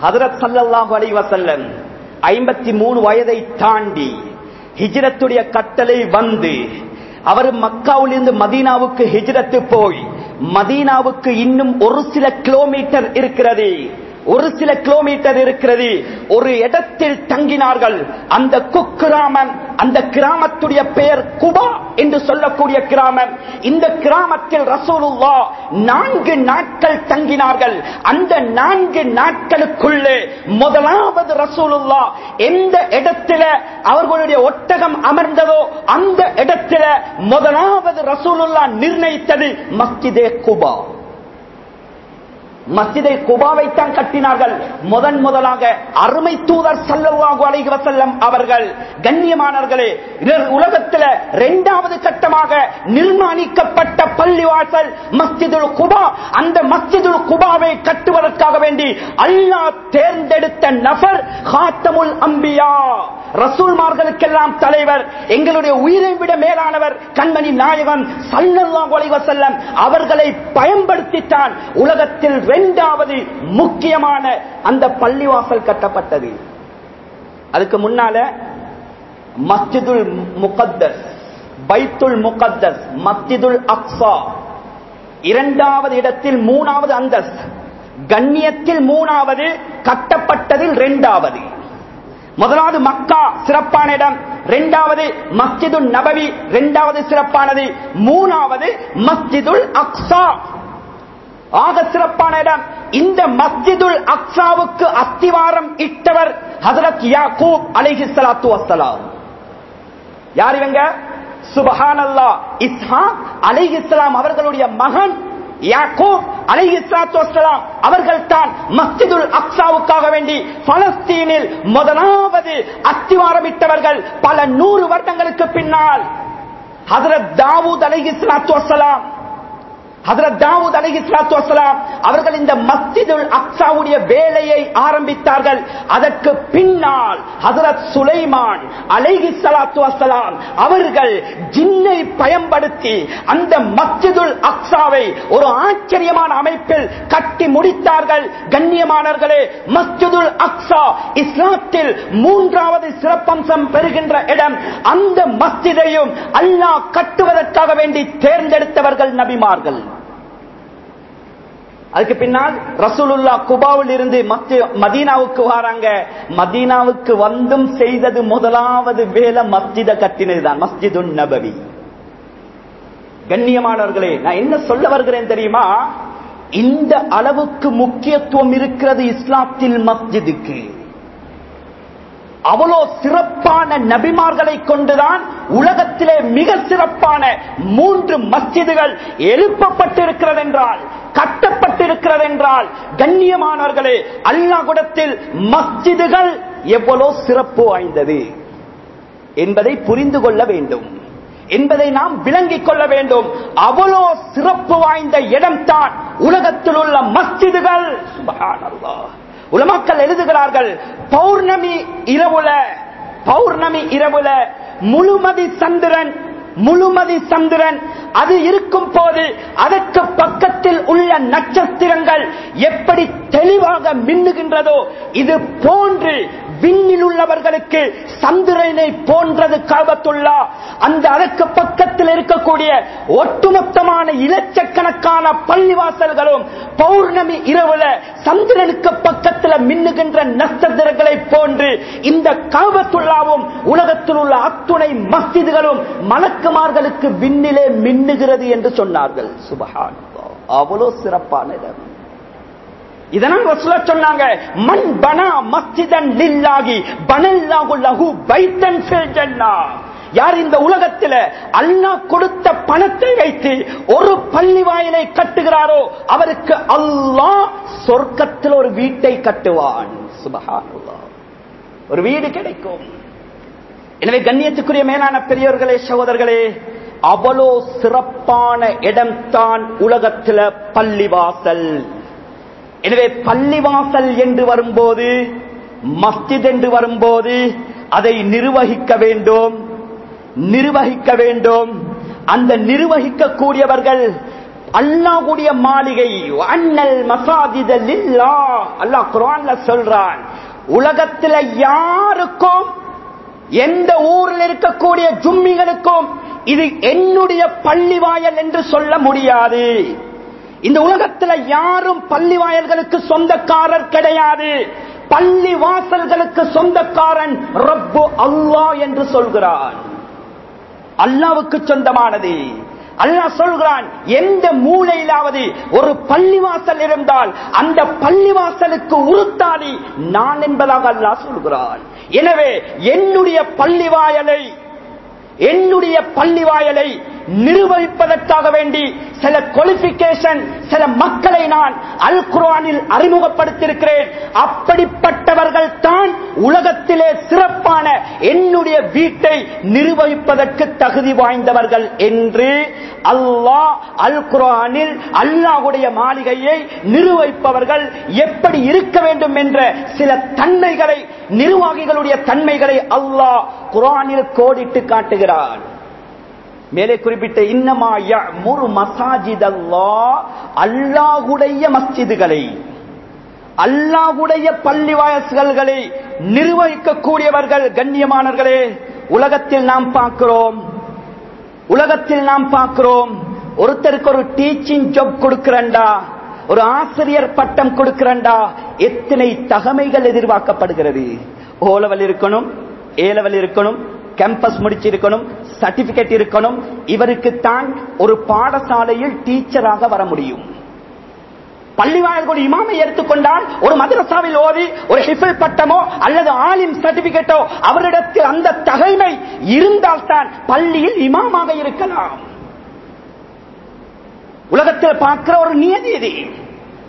ஹதரத் சல்லல்லாஹு அலி வசல்லம் ஐம்பத்தி மூணு வயதை தாண்டி ஹிஜ்ரத்துடைய கட்டளை வந்து அவர் மக்காவிலிருந்து மதீனாவுக்கு ஹிஜ்ரத்து போய் மதீனாவுக்கு இன்னும் ஒரு சில கிலோமீட்டர் இருக்கிறது. ஒரு சில கிலோமீட்டர் இருக்கிறது. ஒரு இடத்தில் தங்கினார்கள். அந்த குக்கிராமம் அந்த கிராமத்துடைய பெயர் குபா என்று சொல்லக்கூடிய கிராமம். இந்த கிராமத்தில் ரசூலுல்லா நான்கு நாட்கள் தங்கினார்கள். அந்த நான்கு நாட்களுக்குள்ளே முதலாவது ரசூலுல்லா எந்த இடத்துல அவர்களுடைய ஒட்டகம் அமர்ந்ததோ அந்த இடத்துல முதலாவது ரசூலுல்லா நிர்ணயித்தது மஸ்ஜிதே குபா. மஸ்ஜிதை குபாவைத்தான் கட்டினார்கள். முதன் முதலாக அருமை தூதர் செல்லவாகு அலைஹி வஸல்லம் அவர்கள் கண்ணியமானவர்களே உலகத்தில் இரண்டாவது கட்டமாக நிர்மாணிக்கப்பட்ட பள்ளிவாசல் மஸ்ஜிதுல் குபா. அந்த மஸ்ஜிதுல் குபாவை கட்டுவதற்காக வேண்டி அல்லாஹ் தேர்ந்தெடுத்த நபர் ஹாத்தமுல் அம்பியா. ரசூல்மார்களுக்கெல்லாம் தலைவர் எங்களுடைய உயிரை விட மேலானவர் கண்மணி நாயகன் சல்லல்லாஹு அலைஹி வஸல்லம் அவர்களை பயன்படுத்தித்தான் உலகத்தில் இரண்டாவது முக்கியமான அந்த பள்ளிவாசல் கட்டப்பட்டது. அதுக்கு முன்னால மஸ்ஜிதுல் முகத்தஸ் பைத்துல் முகத்தஸ் மஸ்ஜிதுல் அக்ஸா. இரண்டாவது இடத்தில் மூணாவது அந்தஸ். கண்ணியத்தில் மூணாவது கட்டப்பட்டதில் இரண்டாவது முதலாவது மக்கா சிறப்பான இடம். இரண்டாவது மஸ்ஜிதுல் நபவி இரண்டாவது சிறப்பானது. மூணாவது மஸ்ஜிதுல் அக்ஸா. ஆக சிறப்பான இடம். இந்த மஸ்ஜிதுல் அக்ஸாவுக்கு அஸ்திவாரம் இட்டவர் ஹசரத் யாக்கூப் அலிஹி சலாத்து வசலாம் யார் இவங்க? சுபஹானல்லா இஸ்ஹாக் அலைஹிஸ்ஸலாம் அவர்களுடைய மகன் யாக்கூப் அலைஹிஸ்ஸலாத்து வஸ்ஸலாம். அவர்கள் தான் மஸ்ஜிதுல் அக்ஸாவுக்காக வேண்டி பலஸ்தீனில் முதலாவது அத்திவாரமிட்டவர்கள் பல நூறு வருடங்களுக்கு பின்னால். ஹசரத் தாவூத் அலைஹிஸ்ஸலாத்து வஸ்ஸலாம் ஹதரத் தாவூத் அலைஹி ஸலாத்து அவர்கள் இந்த மஸ்ஜிதுல் அக்ஸாவுடைய வேலையை ஆரம்பித்தார்கள். அதற்கு பின்னால் ஹசரத் சுலைமான் அலைஹி சலாத்து வஸலாம் அவர்கள் ஜின்னை பயன்படுத்தி அந்த மஸ்ஜிதுல் அக்ஸாவை ஒரு ஆச்சரியமான அமைப்பில் கட்டி முடித்தார்கள். கண்ணியமானவர்களே மஸ்ஜிதுல் அக்ஸா இஸ்லாத்தில் மூன்றாவது சிறப்பம்சம் பெறுகின்ற இடம் அந்த மஸ்ஜிதையும் அல்லாஹ் கட்டுவதற்காக வேண்டி தேர்ந்தெடுத்தவர்கள் நபிமார்கள். அதுக்கு பின்னால் ரசூலுல்லா குபாவில் இருந்து மதீனாவுக்கு வராங்க. மதீனாவுக்கு வந்தும் செய்தது முதலாவது வேலை மஸ்ஜித கட்டினதுதான். மஸ்ஜிது நபவி. கண்ணியமானவர்களே நான் என்ன சொல்ல வருகிறேன் தெரியுமா? இந்த அளவுக்கு முக்கியத்துவம் இருக்கிறது இஸ்லாத்தில் மஸ்ஜிதுக்கு. அவ்வளோ சிறப்பான நபிமார்களை கொண்டுதான் உலகத்திலே மிக சிறப்பான மூன்று மஸ்ஜிதுகள் எழுப்பப்பட்டிருக்கிறது என்றால் கட்டப்பட்டிருக்கிறது என்றால் கண்ணியமானவர்களே அல்லாஹ்விடத்தில் மஸ்ஜிதுகள் எவ்வளோ சிறப்பு வாய்ந்தது என்பதை புரிந்து கொள்ள வேண்டும். என்பதை நாம் விளங்கிக் கொள்ள வேண்டும். அவ்வளோ சிறப்பு வாய்ந்த இடம்தான் உலகத்தில் உள்ள மஸ்ஜிதுகள் உலமாக்கள் எழுதுகிறார்கள் பௌர்ணமி இரவுல பௌர்ணமி இரவுல முழுமதி சந்திரன் முழுமதி சந்திரன் அது இருக்கும் போது அதற்கு பக்கத்தில் உள்ள நட்சத்திரங்கள் எப்படி தெளிவாக மின்னுகின்றதோ இது போன்று விண்ணில் உள்ளவர்களுக்கு சந்திரனை போன்றது காபத்துள்ளா அந்த அதற்கு பக்கத்தில் இருக்கக்கூடிய ஒட்டுமொத்தமான இலட்சக்கணக்கான பள்ளிவாசல்களும் பௌர்ணமி இரவுல சந்திரனுக்கு பக்கத்தில் மின்னுகின்ற நட்சத்திரங்களை போன்று இந்த காபத்துள்ளாவும் உலகத்தில் உள்ள அத்துணை மஸ்ஜிதுகளும் மலக்குமார்களுக்கு விண்ணிலே மின்னுகிறது என்று சொன்னார்கள். சுபகான் அவ்வளவு சிறப்பான இடம். இதனால் ரசூலா சொன்னாங்க. மண் பனா மஸ்ஜிதன் லில்லாகி பனல்லாஹு லஹு பைத்தன் ஃபில் ஜன்னah யார் இந்த உலகத்தில் அல்லாஹ் கொடுத்த பணத்தை வைத்து ஒரு பள்ளி வாயிலை கட்டுகிறாரோ அவருக்கு அல்லாஹ் சொர்க்கத்தில் ஒரு வீட்டை கட்டுவான். சுபஹானல்லாஹ். ஒரு வீடு கிடைக்கும். எனவே கண்ணியத்துக்குரிய மேலான பெரியவர்களே சகோதரர்களே அவ்வளோ சிறப்பான இடம்தான் உலகத்தில் பள்ளிவாசல். எனவே பள்ளிவாசல் என்று வரும்போது மஸ்ஜித் என்று வரும்போது அதை நிர்வகிக்க வேண்டும். நிர்வகிக்க வேண்டும். அந்த நிர்வகிக்கக்கூடியவர்கள் அல்லாஹுடைய மாளிகை அண்ணல் மசாஜித லில்லா. அல்லாஹ் குரான்ல சொல்றான் உலகத்துல யாருக்கும் எந்த ஊரில் இருக்கக்கூடிய ஜும்மிகளுக்கும் இது என்னுடைய பள்ளி வாயல் என்று சொல்ல முடியாது. இந்த உலகத்துல யாரும் பள்ளி வாயல்களுக்கு சொந்தக்காரர் கிடையாது. பள்ளி வாசல்களுக்கு சொந்தக்காரன் ரப்பு அல்லா என்று சொல்கிறான். அல்லாவுக்கு சொந்தமானது. அல்லாஹ் சொல்கிறான் எந்த மூலையிலாவது ஒரு பள்ளிவாசல் இருந்தால் அந்த பள்ளிவாசலுக்கு உறுத்தாளி நான் என்பதாக அல்லாஹ் சொல்கிறான். எனவே என்னுடைய பள்ளிவாயலை என்னுடைய பள்ளிவாயலை வாயலை நிர்வகிப்பதற்காக வேண்டி சில குவாலிபிகேஷன் சில மக்களை நான் அல் குரானில் அறிமுகப்படுத்தியிருக்கிறேன். அப்படிப்பட்டவர்கள் தான் உலகத்திலே சிறப்பான என்னுடைய வீட்டை நிர்வகிப்பதற்கு தகுதி வாய்ந்தவர்கள் என்று அல்லாஹ் அல் குர்ஆனில் அல்லாஹ்வுடைய மாளிகையை நிர்வகிப்பவர்கள் எப்படி இருக்க வேண்டும் என்ற சில தன்மைகளை நிர்வாகிகளுடைய தன்மைகளை அல்லாஹ் குர்ஆனில் கோடிட்டு காட்டுகிறான். மேலே குறிப்பிட்ட இன்னமா முரு மசாஜித் அல்லாஹ் அல்லாஹுடைய மஸ்ஜிதுகளை அல்லாஹுடைய பள்ளி வாயல்களை நிர்வகிக்கக்கூடியவர்கள் கண்ணியமானவர்களே உலகத்தில் நாம் பார்க்கிறோம். உலகத்தில் நாம் பார்க்கிறோம். ஒருத்தருக்கு ஒரு டீச்சிங் ஜாப் கொடுக்கிறண்டா ஒரு ஆசிரியர் பட்டம் கொடுக்கிறண்டா எத்தனை தகமைகள் எதிர்பார்க்கப்படுகிறது? ஓலவல் இருக்கணும் ஏலவல் இருக்கணும் கேம்பஸ் முடிச்சிருக்கணும் சர்டிபிகேட் இருக்கணும் இவருக்கு தான் ஒரு பாடசாலையில் டீச்சராக வர முடியும். பள்ளிவாயர்கள் இமாமை எடுத்துக்கொண்டால் ஒரு மதரசாவில் ஓதி ஒரு ஹிஃபில் பட்டமோ அல்லது ஆலிம் சர்டிபிகேட்டோ அவரிடத்தில் அந்த தகைமை இருந்தால்தான் பள்ளியில் இமாமாக இருக்கலாம். உலகத்தில் பார்க்கிற ஒரு நியதி இது.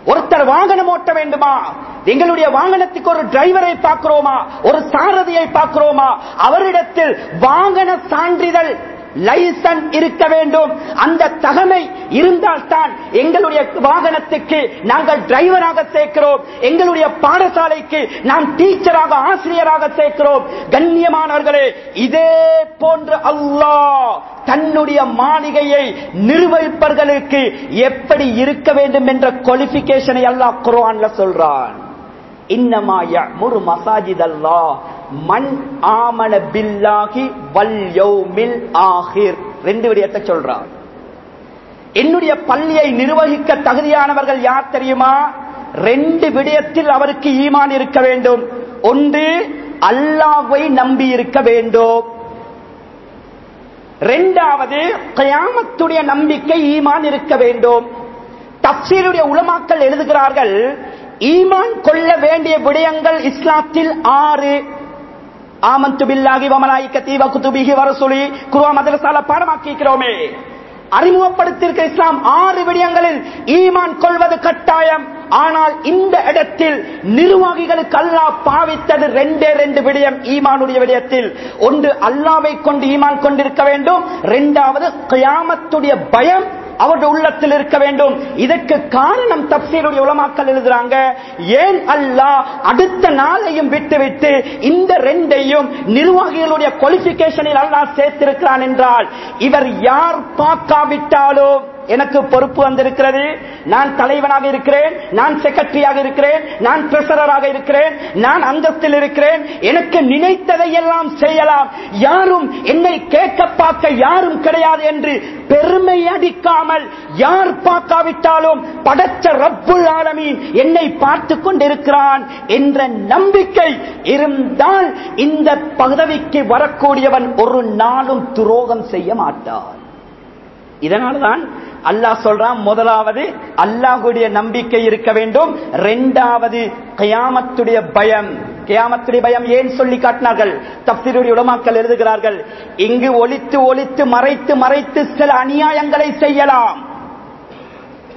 ஒருத்தர் வாகனம் ஓட்ட வேண்டுமா? எங்களுடைய வாகனத்துக்கு ஒரு டிரைவரை பார்க்கிறோமா? ஒரு சாரதியை பார்க்கிறோமா? அவரிடத்தில் வாகன சான்றிதழ் லைசன் இருக்க வேண்டும். அந்த தகமை இருந்தால்தான் எங்களுடைய வாகனத்துக்கு நாங்கள் டிரைவராக சேர்க்கிறோம். எங்களுடைய பாடசாலைக்கு நாம் டீச்சராக ஆசிரியராக சேர்க்கிறோம். கண்ணியமானவர்களே இதே போன்று அல்லாஹ் தன்னுடைய மாளிகையை நிர்வகிப்பவர்களுக்கு எப்படி இருக்க வேண்டும் என்ற குவாலிபிகேஷனை அல்லாஹ் குரான்ல சொல்றான். இன்னமா முரு மசாஜித் அல்லாஹ் மண் ஆமன பில்லாகி வல்யோமில் ஆகிர் ரெண்டு விடயத்தை சொல்றான். என்னுடைய பள்ளியை நிர்வகிக்க தகுதியானவர்கள் யார் தெரியுமா? ரெண்டு விடயத்தில் அவருக்கு ஈமான் இருக்க வேண்டும். ஒன்று அல்லாவை நம்பி இருக்க வேண்டும். இரண்டாவது கயாமத்துடைய நம்பிக்கை ஈமான் இருக்க வேண்டும். தப்சீருடைய உலமாக்கள் எழுதுகிறார்கள் ஈமான் கொள்ள வேண்டிய விடயங்கள் இஸ்லாத்தில் ஆறு. ஆமந்து பில்லாகி வமலாய்க்கத்தி வகுத்துபிகி வரசுலி குருவா மதரசால பாடமாக்கிக்கிறோமே. அறிமுகப்படுத்தியிருக்க இஸ்லாம் ஆறு விடயங்களில் ஈமான் கொள்வது கட்டாயம். ஆனால் இந்த இடத்தில் நிர்வாகிகளுக்கு அல்லா பாவித்தது ரெண்டே ரெண்டு விடயம் ஈமானுடைய விடயத்தில். ஒன்று அல்லாவை கொண்டு ஈமான் கொண்டிருக்க வேண்டும். இரண்டாவது கியாமத்துடைய பயம் அவருடைய உள்ளத்தில் இருக்க வேண்டும். இதற்கு காரணம் தப்சீருடைய உலமாக்கல் எழுதுறாங்க ஏன் அல்லாஹ் அடுத்த நாளையும் விட்டுவிட்டு இந்த ரெண்டையும் நிர்வாகிகளுடைய குவாலிபிகேஷனில் அல்லா சேர்த்திருக்கிறான் என்றால் இவர் யார் பார்க்காவிட்டாலும் எனக்கு பொறுப்பு வந்திருக்கிறது. நான் தலைவனாக இருக்கிறேன். நான் செக்ரட்டரியாக இருக்கிறேன். நான் பிரசரராக இருக்கிறேன். நான் அந்தத்தில் இருக்கிறேன். எனக்கு நினைத்ததை எல்லாம் செய்யலாம். யாரும் என்னை கேட்க பார்க்க யாரும் கிடையாது என்று பெருமை அடிக்காமல் யார் பார்க்காவிட்டாலும் படைச்ச ரப்புல் ஆலமீன் என்னை பார்த்து கொண்டிருக்கிறான் என்ற நம்பிக்கை இருந்தால் இந்த பதவிக்கு வரக்கூடியவன் ஒரு நாளும் துரோகம் செய்ய மாட்டான். இதனால்தான் அல்லாஹ் சொல்றான் முதலாவது அல்லாஹுடைய நம்பிக்கை இருக்க வேண்டும். இரண்டாவது கயாமத்துடைய பயம். கியாமத்துடைய பயம் ஏன் சொல்லி காட்டினார்கள்? தப்சீருடைய உடமாக்கள் எழுதுகிறார்கள் இங்கு ஒழித்து ஒழித்து மறைத்து மறைத்து சில அநியாயங்களை செய்யலாம்.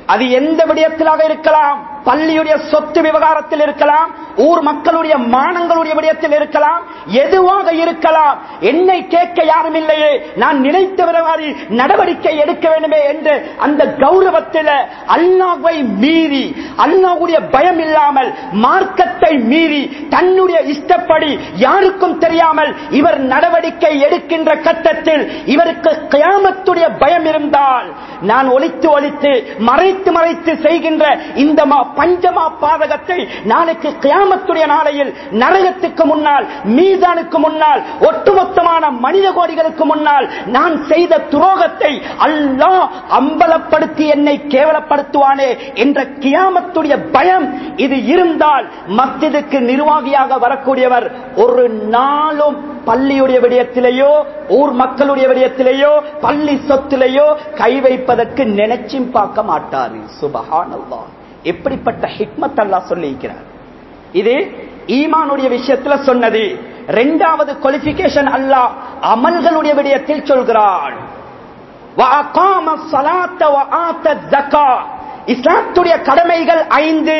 அது எந்த விடயத்திலாக இருக்கலாம்? பள்ளியுடைய சொத்து விவகாரத்தில் இருக்கலாம் ஊர் மக்களுடைய மானங்களுடைய விடயத்தில் இருக்கலாம் எதுவாக இருக்கலாம். என்னை கேட்க யாரும் இல்லையே. நான் நினைத்தவரவாறு நடவடிக்கை எடுக்க வேண்டுமே என்று அந்த கௌரவத்தில் அல்லாவை மீறி அல்லாவுடைய பயம் இல்லாமல் மார்க்கத்தை மீறி தன்னுடைய இஷ்டப்படி யாருக்கும் தெரியாமல் இவர் நடவடிக்கை எடுக்கின்ற கட்டத்தில் இவருக்கு கியாமத்துடைய பயம் இருந்தால் நான் ஒழித்து ஒழித்து மறைத்து மறைத்து செய்கின்ற இந்த மா- பஞ்சமா பாதகத்தை நாளைக்கு கியாமத்துடைய நாளையில் நரகத்துக்கு முன்னால் மீதானுக்கு முன்னால் ஒட்டுமொத்தமான மனித கோடிகளுக்கு முன்னால் நான் செய்த துரோகத்தை அல்லா அம்பலப்படுத்தி என்னை கேவலப்படுத்துவானே என்ற கியாமத்துடைய பயம் இது இருந்தால் மத்தியதுக்கு நிர்வாகியாக வரக்கூடியவர் ஒரு நாளும் பள்ளியுடைய விடயத்திலேயோ ஊர் மக்களுடைய விடயத்திலேயோ பள்ளி சொத்திலேயோ கை வைப்பதற்கு நினைச்சும் பார்க்க மாட்டாரு. சுபஹானல்லாஹ். எப்படிப்பட்ட ஹிக்மத் அல்லா சொல்லியிருக்கிறார். இது ஈமானுடைய விஷயத்துல சொன்னது. ரெண்டாவது குவாலிபிகேஷன் அல்லாஹ் அமல்களுடைய விடயத்தில் சொல்கிறான் இஸ்லாத்துடைய கடமைகள் ஐந்து.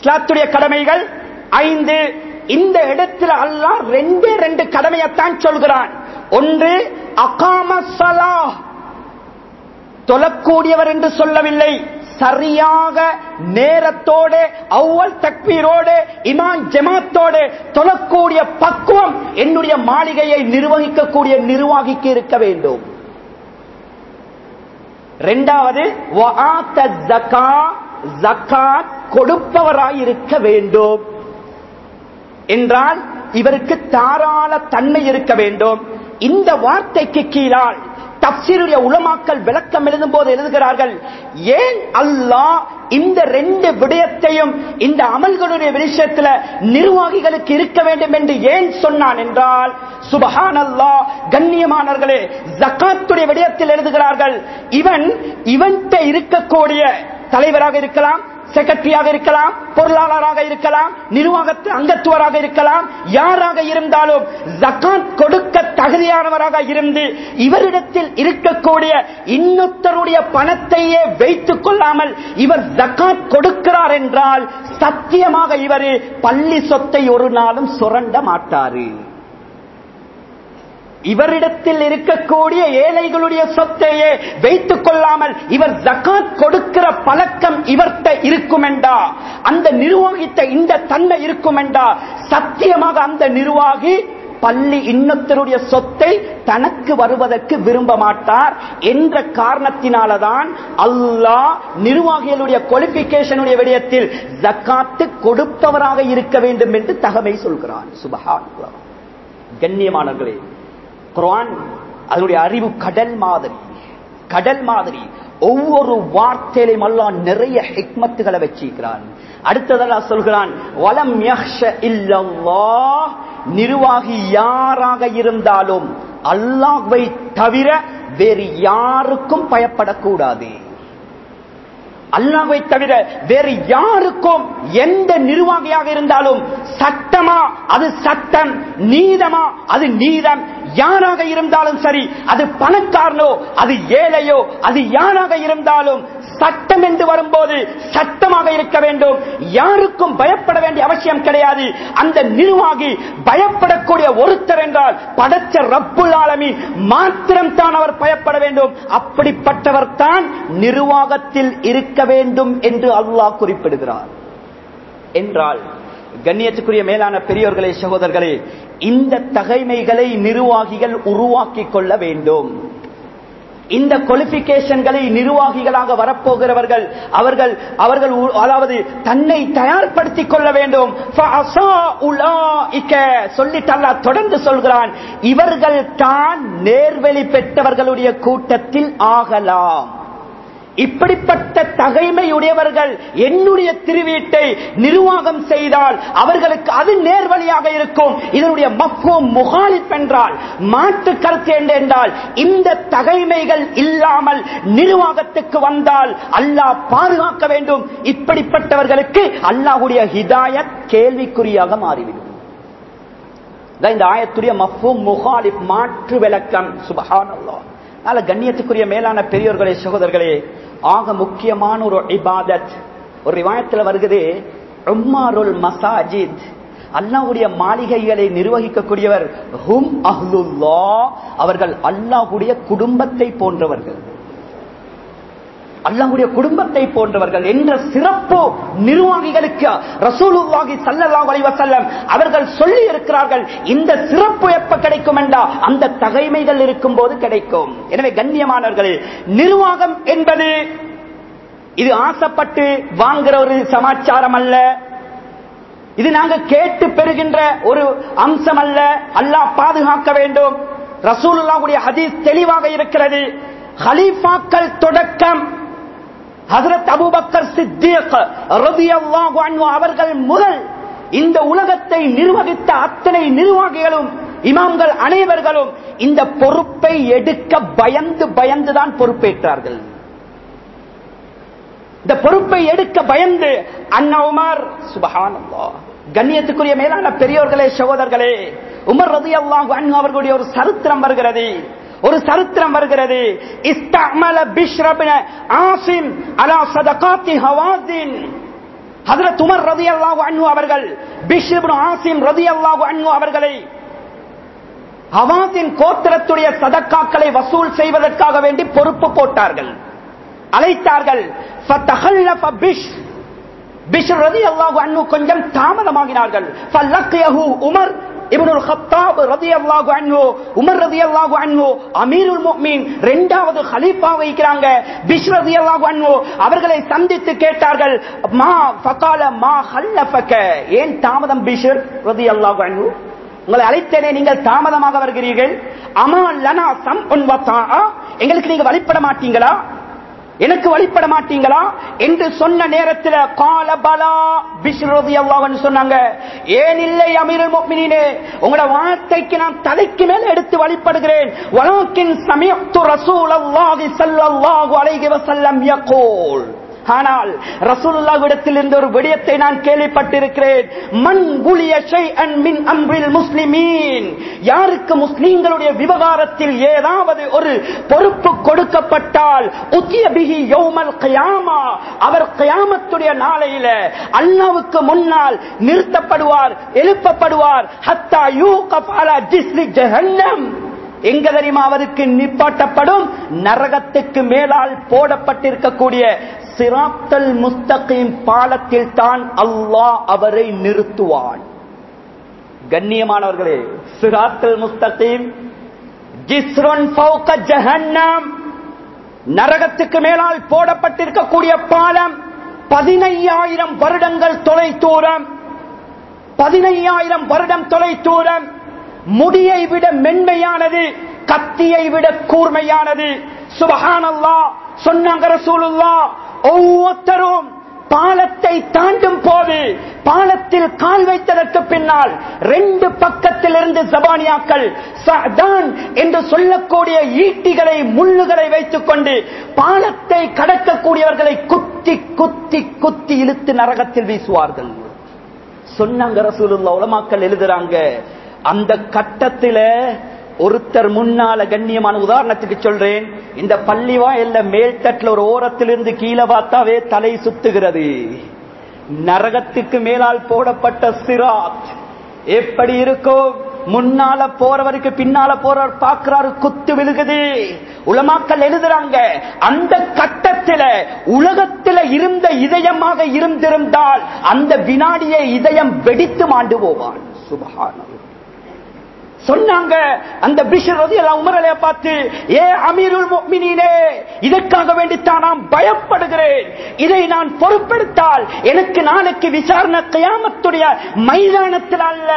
இஸ்லாத்துடைய கடமைகள் ஐந்து. இந்த இடத்துல அல்லாஹ் ரெண்டு ரெண்டு கடமையத்தான் சொல்கிறான். ஒன்று அகாம சலா தொழக்கூடியவர் என்று சொல்லவில்லை. சரியாக நேரத்தோடு அவ்வல் தக்பீரோடு இமான் ஜமாத்தோடு தொழக்கூடிய பக்குவம் என்னுடைய மாளிகையை நிர்வகிக்கக்கூடிய நிர்வாகிக்கு இருக்க வேண்டும். இரண்டாவது கொடுப்பவராய் இருக்க வேண்டும். என்றால் இவருக்கு தாராள தன்மை இருக்க வேண்டும். இந்த வார்த்தைக்கு கீழால் தப்சீருடைய உலமாக்கல் விளக்கம் எழுதும் போது எழுதுகிறார்கள் ஏன் அல்லாஹ் இந்த ரெண்டு விடயத்தையும் இந்த அமல்களுடைய விஷயத்துல நிர்வாகிகளுக்கு இருக்க வேண்டும் என்று ஏன் சொன்னான் என்றால் சுபஹான் அல்லாஹ் கண்ணியமானவர்களே ஜக்காத்துடைய விடயத்தில் எழுதுகிறார்கள் இவன் இவன்கிட்ட இருக்கக்கூடிய தலைவராக இருக்கலாம் செக்ரட்டரியாக இருக்கலாம் பொருளாளராக இருக்கலாம் நிர்வாகத்து அங்கத்துவராக இருக்கலாம் யாராக இருந்தாலும் ஜக்காத் கொடுக்க தகுதியானவராக இருந்து இவரிடத்தில் இருக்கக்கூடிய இன்னொருத்தருடைய பணத்தையே வைத்துக் கொள்ளாமல் இவர் ஜக்காத் கொடுக்கிறார் என்றால் சத்தியமாக இவர் பள்ளி சொத்தை ஒரு நாளும் சுரண்ட மாட்டாரு. இவரிடத்தில் இருக்கக்கூடிய ஏழைகளுடைய சொத்தையே வைத்துக் கொள்ளாமல் இவர் ஜகாத் கொடுக்கிற பழக்கம் இவர்கிட்ட இருக்குமெண்டா? அந்த நிர்வாகித்த இந்த தன்மை இருக்குமெண்டா? சத்தியமாக அந்த நிர்வாகி பள்ளி இன்னொருத்தருடைய சொத்தை தனக்கு வருவதற்கு விரும்ப மாட்டார் என்ற காரணத்தினாலதான் அல்லாஹ் நிர்வாகிகளுடைய குவாலிபிகேஷனுடைய விடயத்தில் ஜக்காத்து கொடுப்பவராக இருக்க வேண்டும் என்று தகமை சொல்கிறான். சுபஹான் கண்ணியமானவர்களே குரான் அதனுடைய அறிவு கடல் மாதிரி. கடல் மாதிரி. ஒவ்வொரு வார்த்தையிலும் எல்லாம் நிறைய ஹிக்மத்துகளை வச்சிருக்கிறான். அடுத்ததெல்லாம் சொல்கிறான் வலம் யஹ்ஷ நிர்வாகி யாராக இருந்தாலும் அல்லாஹ்வை தவிர வேறு யாருக்கும் பயப்படக்கூடாது. அல்லாவை தவிர வேறு யாருக்கும் எந்த நிர்வாகியாக இருந்தாலும் சட்டமா அது சட்டம் நீதமா அது நீதம். யாராக இருந்தாலும் சரி அது பணக்காரனோ அது ஏழையோ அது யாராக இருந்தாலும் சட்டம் என்று வரும்போது சட்டமாக இருக்க வேண்டும். யாருக்கும் பயப்பட வேண்டிய அவசியம் கிடையாது. அந்த நிர்வாகி பயப்படக்கூடிய ஒருத்தர் என்றால் படைச்ச ரப்புல் ஆலமி மாத்திரம் தான் அவர் பயப்பட வேண்டும். அப்படிப்பட்டவர் தான் நிர்வாகத்தில் இருக்க வேண்டும் என்று அல்லாஹ் குறிப்பிடுகிறார். என்றால் கண்ணியத்துக்குரிய மேலான பெரியோர்களே சகோதரர்களே இந்த தகைமைகளை நிர்வாகிகள் உருவாக்கிக் கொள்ள வேண்டும். இந்த குவாலிபிகேஷன்களை நிர்வாகிகளாக வரப்போகிறவர்கள் அவர்கள் அவர்கள் அதாவது தன்னை தயார்படுத்திக் கொள்ள வேண்டும். சொல்லிட்டு தொடர்ந்து சொல்கிறான் இவர்கள் தான் நேர்வெளி பெற்றவர்களுடைய கூட்டத்தில் ஆகலாம். இப்படிப்பட்ட தகைமையுடையவர்கள் என்னுடைய திருவீட்டை நிர்வாகம் செய்தால் அவர்களுக்கு அது நேர்வழியாக இருக்கும். இதனுடைய மஃபூம் முகாலிப் என்றால் மாற்று கருத்து என்றால் இந்த தகைமைகள் இல்லாமல் நிர்வாகத்துக்கு வந்தால் அல்லாஹ் பாதுகாக்க வேண்டும். இப்படிப்பட்டவர்களுக்கு அல்லாஹுடைய ஹிதாயத் கேள்விக்குறியாக மாறிவிடும். இந்த ஆயத்துடைய மஃபூம் முகாலிப் மாற்று விளக்கம். சுபஹானல்லாஹ். அதனால கண்ணியத்துக்குரிய மேலான பெரியோர்களே சகோதரர்களே ஆக முக்கியமான ஒரு இபாதத். ஒரு ரிவாயத்தில் வருகிறது உம்மாருல் மசாஜித். அல்லாஹுடைய மாளிகைகளை நிர்வகிக்கக்கூடியவர் ஹும் அஹ்லுல்லா. அவர்கள் அல்லாஹுடைய குடும்பத்தை போன்றவர்கள். அல்லாவுடைய குடும்பத்தை போன்றவர்கள் என்ற சிறப்பு நிர்வாகிகளுக்கு ரசூலுவாகி சல்லல்லா வலிவசல்லம் அவர்கள் சொல்லி இருக்கிறார்கள் இந்த சிறப்பு எப்ப கிடைக்கும் என்றா? அந்த தகைமைகள் இருக்கும் போது கிடைக்கும். எனவே கண்ணியமானவர்கள் நிர்வாகம் என்பது இது ஆசைப்பட்டு வாங்குற ஒரு சமாச்சாரம் அல்ல. இது நாங்க கேட்டு பெறுகின்ற ஒரு அம்சம் அல்ல. அல்லாஹ் பாதுகாக்க வேண்டும். ரசூலுல்லாவுடைய ஹதீஸ் தெளிவாக இருக்கிறது. ஹலீஃபாக்கள் தொடக்கம் ஹசரத் அபுபக்கர் சித்திக் ரலியல்லாஹு அவர்கள் முதல் இந்த உலகத்தை நிர்வகித்த அத்தனை நிர்வாகிகளும் இமாம்கள் அனைவர்களும் இந்த பொறுப்பை எடுக்க பயந்து பயந்துதான் பொறுப்பேற்றார்கள். இந்த பொறுப்பை எடுக்க பயந்து அண்ணா உமர் சுபஹானல்லாஹ் கண்ணியத்துக்குரிய மேலான பெரியோர்களே சகோதரர்களே உமர் ரதி அல்லாஹ் அவர்களுடைய ஒரு சரித்திரம் வருகிறது. ஒரு சரித்திரம் வருகிறது. இஸ்தமல பிஷ்ரபின ஆசிம் அலா சதகாத்தி ஹவாசின் ஹஜரத் உமர் ரலியல்லாஹு அன்ஹு அவர்கள் பிஷ்ரபின் ஆசிம் ரதி அல்லாஹு அன்ஹு அவர்களை ஹவாசின் கோத்திரத்துடைய சதக்காக்களை வசூல் செய்வதற்காக வேண்டி பொறுப்பு போட்டார்கள் அழைத்தார்கள் பிஷ் ரதி அல்லாஹு அன்னு கொஞ்சம் தாமதமாகினார்கள் உமர் உமர் இப்னுல் கத்தாப் ரலியல்லாஹு அன்ஹு உமர் ரலியல்லாஹு அன்ஹு அமீருல் முஃமின் இரண்டாவது கலீஃபா வைக்கிறாங்க பிஷ்ர் ரலியல்லாஹு அன்ஹு அவர்களை சந்தித்து கேட்டார்கள் மா ஃபகால மா ஹல்லஃபக? ஏன் தாமதம் பிஷ்ர் ரலியல்லாஹு அன்ஹு? உங்களை அழைத்தேனே நீங்கள் தாமதமாக வருகிறீர்கள். அமா லனா சம் எங்களுக்கு நீங்க வழிபட மாட்டீங்களா? எனக்கு வழிபட மாட்டீங்களா? என்று சொன்ன நேரத்தில் கால பலா பிஸ்ரதி சொன்னாங்க. ஏன் இல்லை அமீரல் முஃமினீனே உங்களோட வார்த்தைக்கு நான் தலைக்கு மேல் எடுத்து வழிபடுகிறேன். வழக்கின் சமயத்து ரசூலல்லாஹி ஸல்லல்லாஹு அலைஹி வஸல்லம் யகோல். ஆனால் ரசூலுல்லாஹ்விடத்தில் இருந்த ஒரு விடயத்தை நான் கேள்விப்பட்டிருக்கிறேன். மண் புலிய மின் அம்ரில் முஸ்லிமீன். யாருக்கு முஸ்லிம்களுடைய விவகாரத்தில் ஏதாவது ஒரு பொறுப்பு கொடுக்கப்பட்டால் உத்தியபிகி யோமல் கயாமா. அவர் கயாமத்துடைய நாளையில அல்லாவுக்கு முன்னால் நிறுத்தப்படுவார் எழுப்பப்படுவார். ஹத்தா யூ கபாலா ஜிஸ்லி ஜஹன்னம். எங்க தெரியுமா அவருக்கு நிப்பாட்டப்படும்? நரகத்துக்கு மேலால் போடப்பட்டிருக்கக்கூடிய சிராத்தல் முஸ்தகிம் பாலத்தில் தான் அல்லாஹ் அவரை நிறுத்துவான். கண்ணியமானவர்களே சிராத்தல் முஸ்தகின் ஜஹன்னம் நரகத்துக்கு மேலால் போடப்பட்டிருக்கக்கூடிய பாலம் பதினையாயிரம் வருடங்கள் தொலை தூரம் பதினையாயிரம் வருடம் தொலை தூரம் முடியை விட மென்மையானது கத்தியை விட கூர்மையானது. சுபஹானல்லா சொன்னாங்க ரசூலுல்லா ஒவ்வொருத்தரும் பாலத்தை தாண்டும் போது பாலத்தில் கால் வைத்ததற்கு பின்னால் ரெண்டு பக்கத்தில் இருந்து ஜபானியாக்கள் சதான் என்று சொல்லக்கூடிய ஈட்டிகளை முள்ளுகளை வைத்துக் கொண்டு பாலத்தை கடக்கக்கூடியவர்களை குத்தி குத்தி குத்தி இழுத்து நரகத்தில் வீசுவார்கள். சொன்னாங்க ரசூலுல்லா உலமாக்கள் எழுதுறாங்க அந்த கட்டத்தில ஒருத்தர் முன்னால கண்ணியமான உதாரணத்துக்கு சொல்றேன். இந்த பள்ளிவா எல்ல மேல்தட்டில் ஒரு ஓரத்திலிருந்து கீழே பார்த்தாவே தலை சுத்துகிறது. நரகத்துக்கு மேலால் போடப்பட்ட சிராத். எப்படி இருக்கோ முன்னால போறவருக்கு பின்னால போறவர் பார்க்கிறாரு குத்து விழுகுது. உலமாக்கள் எழுதுறாங்க அந்த கட்டத்தில உலகத்தில இருந்த இதயமாக இருந்திருந்தால் அந்த வினாடியை இதயம் வெடித்து மாண்டு போவான். சுபகானம். சொன்னாங்க. அந்த பிஷர் ரதி எல்லாம் உமரலைய பார்த்து ஏ அமீருல் முஃமினீனே இதற்காக வேண்டித்தான் நான் பயப்படுகிறேன். இதை நான் பொறுப்பெடுத்தால் எனக்கு நாளைக்கு விசாரணை கயாமத்துடைய மைதானத்தில் அல்ல.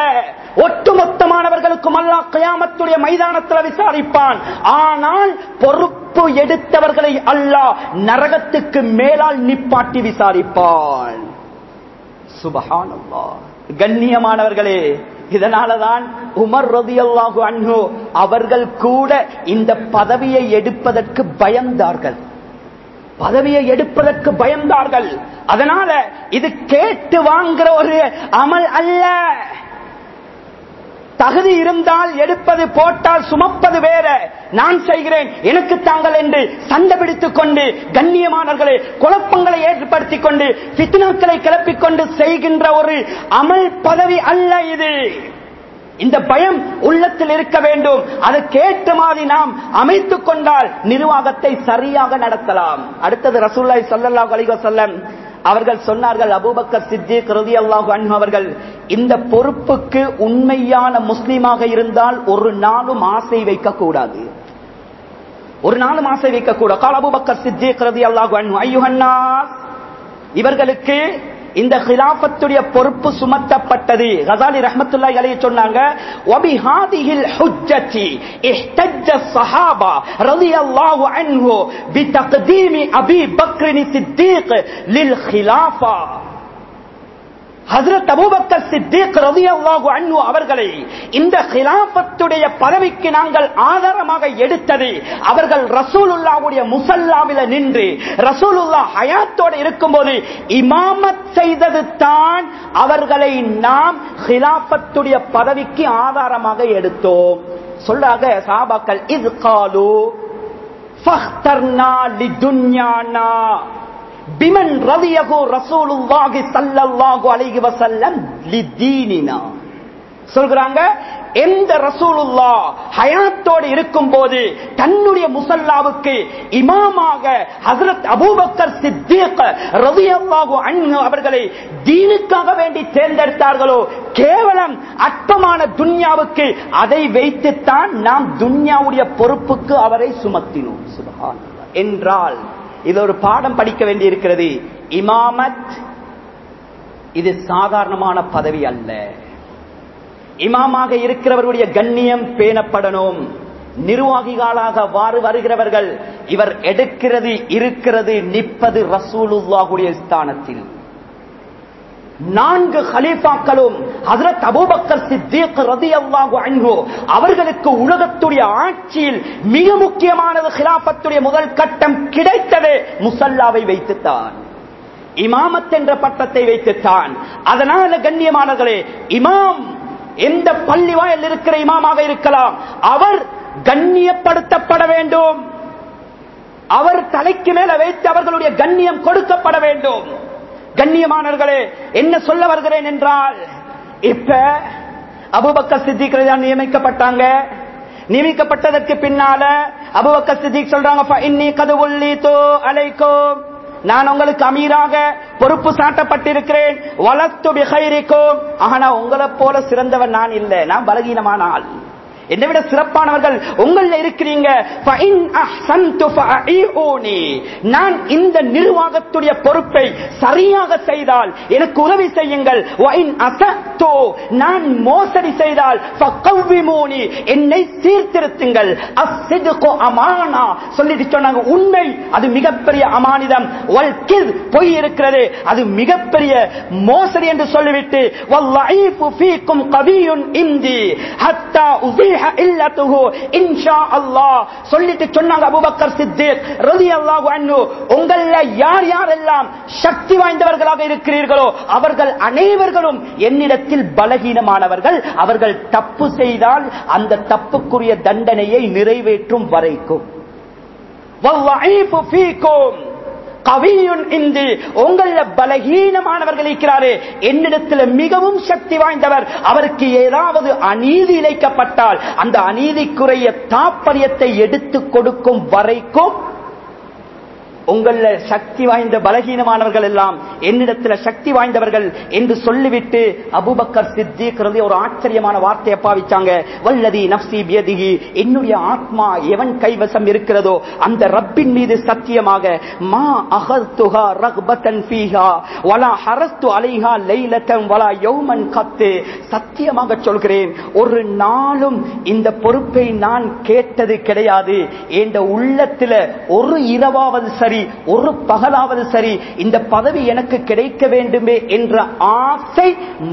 ஒட்டுமொத்தமானவர்களுக்கும் அல்லாஹ் கயாமத்துடைய மைதானத்தில் விசாரிப்பான். ஆனால் பொறுப்பு எடுத்தவர்களை அல்லாஹ் நரகத்துக்கு மேலால் நிப்பாட்டி விசாரிப்பான். சுபஹானல்லாஹ். கண்ணியமானவர்களே இதனாலதான் உமர் ரதியல்லாஹு அன்ஹு அவர்கள் கூட இந்த பதவியை எடுப்பதற்கு பயந்தார்கள். பதவியை எடுப்பதற்கு பயந்தார்கள். அதனால இது கேட்டு வாங்குற ஒரு அமல் அல்ல. தகுதி இருந்தால் எடுப்பது போட்டால் சுமப்பது வேற. நான் செய்கிறேன். எனக்கு தாங்கள் என்று சண்டை பிடித்துக் கொண்டு கண்ணியமானவர்களை குழப்பங்களை ஏற்படுத்திக் கொண்டு பித்னாக்களை கிளப்பிக் கொண்டு செய்கின்ற ஒரு அமல் பதவி அல்ல இது. இந்த பயம் உள்ளத்தில் இருக்க வேண்டும். அதற்கேற்ற மாதிரி நாம் அமைத்துக் கொண்டால் நிர்வாகத்தை சரியாக நடத்தலாம். அடுத்தது ரசூல்லாய் சல்லாஹ் அலிவசல்லம் அவர்கள் சொன்னார்கள் அபூபக்கர் சித்திக் ரலியல்லாஹு அல்லாஹு அவர்கள் இந்த பொறுப்புக்கு உண்மையான முஸ்லீமாக இருந்தால் ஒரு நாளும் ஆசை வைக்க கூடாது ஒரு நாளும் ஆசை வைக்க கூடாது கால் அபூபக்கர் சித்திக் ரலியல்லாஹு அன்ஹு ஐயுஹன்னாஸ் இவர்களுக்கு இந்த கிலாபத்துடைய பொறுப்பு சுமத்தப்பட்டது ஹசாலி ரஹமத்துல்லாய் சொன்னாங்க ஹசரத் அபூபக்கர் சித்திக் அவர்களை இந்த ஹிலாபத்துடைய பதவிக்கு நாங்கள் ஆதாரமாக எடுத்தது அவர்கள் ரசூலுல்லாவுடைய முசல்லாவில நின்று ரசூலுல்லா ஹயாத்தோடு இருக்கும்போது இமாமத் செய்தது தான் அவர்களை நாம் ஹிலாபத்துடைய பதவிக்கு ஆதாரமாக எடுத்தோம். சொல்றாங்க சாபாக்கள் இது காலு ஃபஹ்தர்னா லிதுன்யானா. பிமன் ரவியகு ரசூலுல்லாஹி ஸல்லல்லாஹு அலைஹி வஸல்லம் லிதீனினா சொல்றாங்க எந்த ரசூலுல்லா ஹயாத்தோடு இருக்கும் போது தன்னுடைய முசல்லாவுக்கு இமாமாக ஹசரத் அபூபக்கர் சித்திக் ரலியல்லாஹு அண்ணு அவர்களை தீனுக்காக வேண்டி தேர்ந்தெடுத்தார்களோ கேவலம் அற்பமான துன்யாவுக்கு அதை வைத்துத்தான் நாம் துன்யாவுடைய பொறுப்புக்கு அவரை சுமத்தினோம். என்றால் இது ஒரு பாடம் படிக்க வேண்டி இருக்கிறது இமாமத் இது சாதாரணமான பதவி அல்ல. இமாமாக இருக்கிறவருடைய கண்ணியம் பேணப்படணும். நிர்வாகிகளாக வாறு வருகிறவர்கள் இவர் எடுக்கிறது இருக்கிறது நிற்பது ரசூலுல்லாஹுடைய ஸ்தானத்தில். நான்கு ஹலீஃபாக்களும் ஹசரத் அபூபக்கர் சித்திக் ரதியல்லாஹு அன்ஹு அவர்களுக்கு உலகத்துடைய ஆட்சியில் மிக முக்கியமானது ஹிலாபத்துடைய முதல் கட்டம் கிடைத்தது முசல்லாவை வைத்துத்தான். இமாமத் என்ற பட்டத்தை வைத்துத்தான். அதனால கண்ணியமானவர்களே இமாம் எந்த பள்ளி வாயில் இருக்கிற இமாமாக இருக்கலாம் அவர் கண்ணியப்படுத்தப்பட வேண்டும். அவர் தலைக்கு மேல வைத்து அவர்களுடைய கண்ணியம் கொடுக்கப்பட வேண்டும். கண்ணியமானவர்களே என்ன சொல்ல வருகிறேன் என்றால் இப்ப அபுபக்க சித்திக் நியமிக்கப்பட்டாங்க. நியமிக்கப்பட்டதற்கு பின்னால அபுபக்க சித்திக் சொல்றாங்க நான் உங்களுக்கு அமீராக பொறுப்பு சாட்டப்பட்டிருக்கிறேன். வளர்த்து பிகைரிக்கும் ஆனா உங்களை போல சிறந்தவன் நான் இல்லை. நான் பலகீனமான ஆள். என்னை விட சிறப்பானவர்கள் உங்கள இருக்கிறீங்க. நான் இந்த நிர்வாகத்துடைய பொறுப்பை சரியாக செய்தால் எனக்கு உதவி செய்யுங்கள். நான் மோசடி செய்தால் என்னை சீர்திருத்துங்கள். அமானா. சொல்லிட்டு சொன்னாங்க உண்மை. அது மிகப்பெரிய அமானிதம். பொய் இருக்கிறது. அது மிகப்பெரிய மோசடி என்று சொல்லிவிட்டு இந்தி. ஹத்தா சொல்லிட்டு சொன்னாங்க அபுபக்கர் சித்திக் உங்கள யார் யாரெல்லாம் சக்தி வாய்ந்தவர்களாக இருக்கிறீர்களோ அவர்கள் அனைவர்களும் என்னிடத்தில் பலகீனமானவர்கள். அவர்கள் தப்பு செய்தால் அந்த தப்புக்குரிய தண்டனையை நிறைவேற்றும் வரைக்கும். கவியுன் இந்தி உங்கள பலகீனமானவர்கள் இருக்கிறாரு என்னிடத்தில் மிகவும் சக்தி வாய்ந்தவர் அவருக்கு ஏதாவது அநீதி இழைக்கப்பட்டால் அந்த அநீதிக்குரிய தாப்பரியத்தை எடுத்து கொடுக்கும் வரைக்கும் உங்கள சக்தி வாய்ந்த பலகீனமானவர்கள் எல்லாம் என்னிடத்தில் சக்தி வாய்ந்தவர்கள் என்று சொல்லிவிட்டு அபுபக்கர் சித்திக் ஒரு ஆச்சரியமான வார்த்தையை பாவிச்சாங்க. வல்லதி நப்சி பியதிகி என்னுடைய ஆத்மா எவன் கைவசம் இருக்கிறதோ அந்த ரப்பின் மீது சத்தியமாக மா அகத்துகா ரக்பத்தன் ஃபீஹா வலா ஹரஸ்து அலைஹா லைலத்தம் வலா யௌமன் கத்து. சத்தியமாக சொல்கிறேன் ஒரு நாளும் இந்த பொறுப்பை நான் கேட்டது கிடையாது. என்ற உள்ளத்துல ஒரு இரவாவது சரி ஒரு பகலாவது சரி இந்த பதவி எனக்கு கிடைக்க வேண்டுமே என்ற ஆசை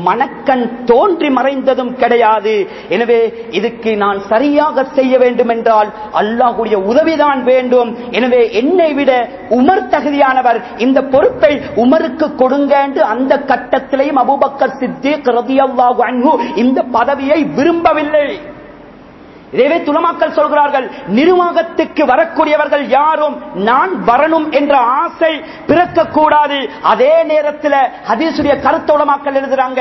மனக்கண் தோன்றி மறைந்ததும் கிடையாது. எனவே இதுக்கு நான் சரியாக செய்ய வேண்டும் என்றால் அல்லாஹுடைய உதவிதான் வேண்டும். எனவே என்னை விட உமர் தகுதியானவர் இந்த பொறுப்பை உமருக்கு கொடுங்க என்று அந்த கட்டத்திலையும் அபுபக்கர் சித்திக் இந்த பதவியை விரும்பவில்லை. இதேவே துலமாக்கள் சொல்கிறார்கள். நிர்வாகத்துக்கு வரக்கூடியவர்கள் யாரும் நான் வரணும் என்ற ஆசை பிறக்கக்கூடாது. அதே நேரத்தில் ஹதீசுடைய கருத்தோடமாக்கள் எழுதுறாங்க.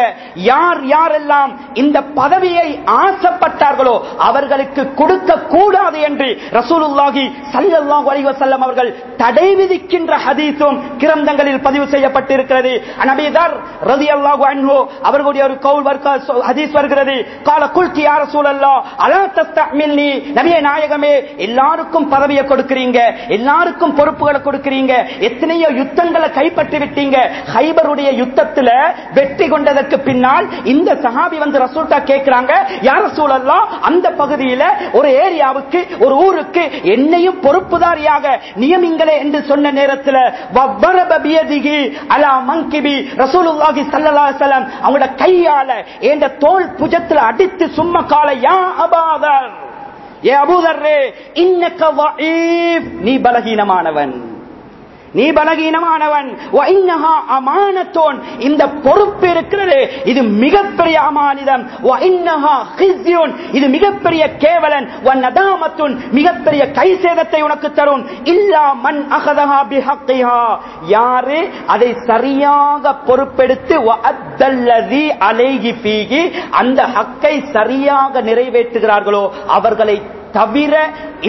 யார் யாரெல்லாம் இந்த பதவியை ஆசைப்பட்டார்களோ அவர்களுக்கு கொடுக்க கூடாது என்று ரசூலுல்லாஹி சல்லல்லாஹு அலிவசல்லம் அவர்கள் தடை விதிக்கின்ற ஹதீஸும் கிரந்தங்களில் பதிவு செய்யப்பட்டிருக்கிறது. அனபிதர் ரதி அல்லாஹு அன்ஹு அவர்களுடைய ஒரு கவுல் வர்க்க ஹதீஸ் வருகிறது. கால குல்கி யார் ரசூலல்லாஹ் அலா தஸ்தமில்னி நபியே நாயகமே எல்லாருக்கும் பதவியை கொடுக்கிறீங்க எல்லாருக்கும் பொறுப்புகளை கொடுக்கிறீங்க எத்தனையோ யுத்தங்களை கைப்பற்றி விட்டீங்க ஹைபருடைய யுத்தத்துல வெற்றி கொண்டதற்கு பின்னால் இந்த சஹாபி வந்து ரசூல்டா கேட்கிறாங்க யார சூழல்லாம் அந்த பகுதியில ஒரு ஏரியாவுக்கு ஒரு ஊருக்கு என்னையும் பொறுப்புதாரியாக நியமிங்களே என்று சொன்ன நேரத்தில் அவங்களோட கையால என்ற தோல் புஜத்தில் அடித்து சும்மா கால யா அபாதர் ஏ அபூதர்ரே இன்னக்க நீ பலகீனமானவன். நீ பலகீனமானவன். அமானத்தோன். இந்த பொறுப்பு இருக்கிறது. இது மிகப்பெரிய அமானிதம். இது மிகப்பெரிய கேவலன். நதாமத்துன் மிகப்பெரிய கை சேதத்தை உனக்கு தரும். இல்லா மன் அகதஹா பிஹக்கிஹா. யாரு? அதை சரியாக பொறுப்பெடுத்து வ பீகி அந்த ஹக்கை சரியாக நிறைவேற்றுகிறார்களோ அவர்களை தவிர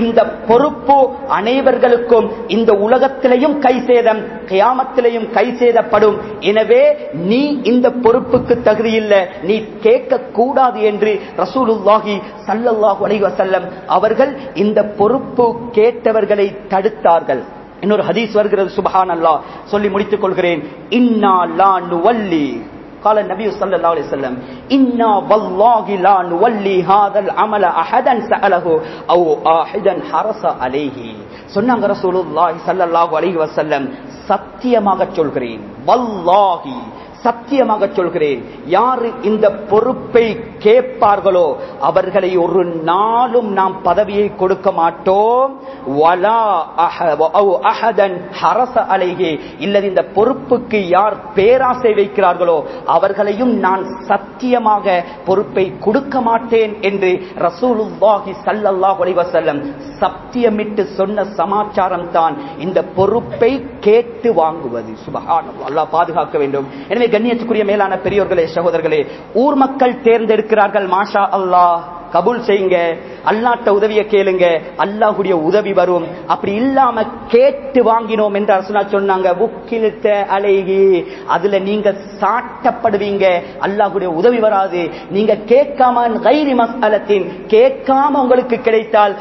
இந்த பொறுப்பு அனைவர்களுக்கும் இந்த உலகத்திலையும் கை சேதம் கியாமத்திலையும் கை சேதப்படும். எனவே நீ இந்த பொறுப்புக்கு தகுதியில்லை. நீ கேட்க கூடாது என்று ரசூலுல்லாஹி சல்லல்லாஹு அலி வசல்லம் அவர்கள் இந்த பொறுப்பு கேட்டவர்களை தடுத்தார்கள். இன்னொரு ஹதீஸ் வருகிறது சுபஹான் அல்லாஹ் சொல்லி முடித்துக் கொள்கிறேன். இன்னா நுவல்லி. قال النبي صلى الله عليه وسلم إنا والله لا نولي هذا العمل أحدا سأله أو آحدا حرص عليه சொன்னாங்க ரசூலுல்லாஹி ஸல்லல்லாஹு அலைஹி வஸல்லம் சத்தியமாக சொல்கிறேன் வல்லாஹி சத்தியமாக சொல்கிறேன். யாரு இந்த பொறுப்பை கேட்பார்களோ அவர்களை ஒரு நாளும் நாம் பதவியை கொடுக்க மாட்டோம். அரச அஹ- இல்லது இந்த பொறுப்புக்கு யார் பேராசை வைக்கிறார்களோ அவர்களையும் நான் சத்தியமாக பொறுப்பை கொடுக்க மாட்டேன் என்று ரசூலுல்லாஹி ஸல்லல்லாஹு அலைஹி சத்தியமிட்டு சொன்ன சமாச்சாரம் தான் இந்த பொறுப்பை கேட்டு வாங்குவது. சுபஹானல்லாஹ். அல்லா பாதுகாக்க வேண்டும். எனவே கண்ணியத்துக்குரிய மேலான பெரியோர்களே சகோதரர்களே ஊர் மக்கள் தேர்ந்தெடுக்கிறார்கள் மாஷா அல்லாஹ். கபூல் செய்யுங்க அல்லாட்ட உதவியை கேளுங்க அல்லாஹுடைய உதவி வரும். அப்படி இல்லாம கேட்டு வாங்கினோம் என்று அரசுனா சொன்னாங்க புக்கிலிட்ட அழகி அதுல நீங்க சாட்டப்படுவீங்க அல்லாஹுடைய உதவி வராது. நீங்க கேட்காம கைரி மசாலத்தின் கேட்காம உங்களுக்கு கிடைத்தால்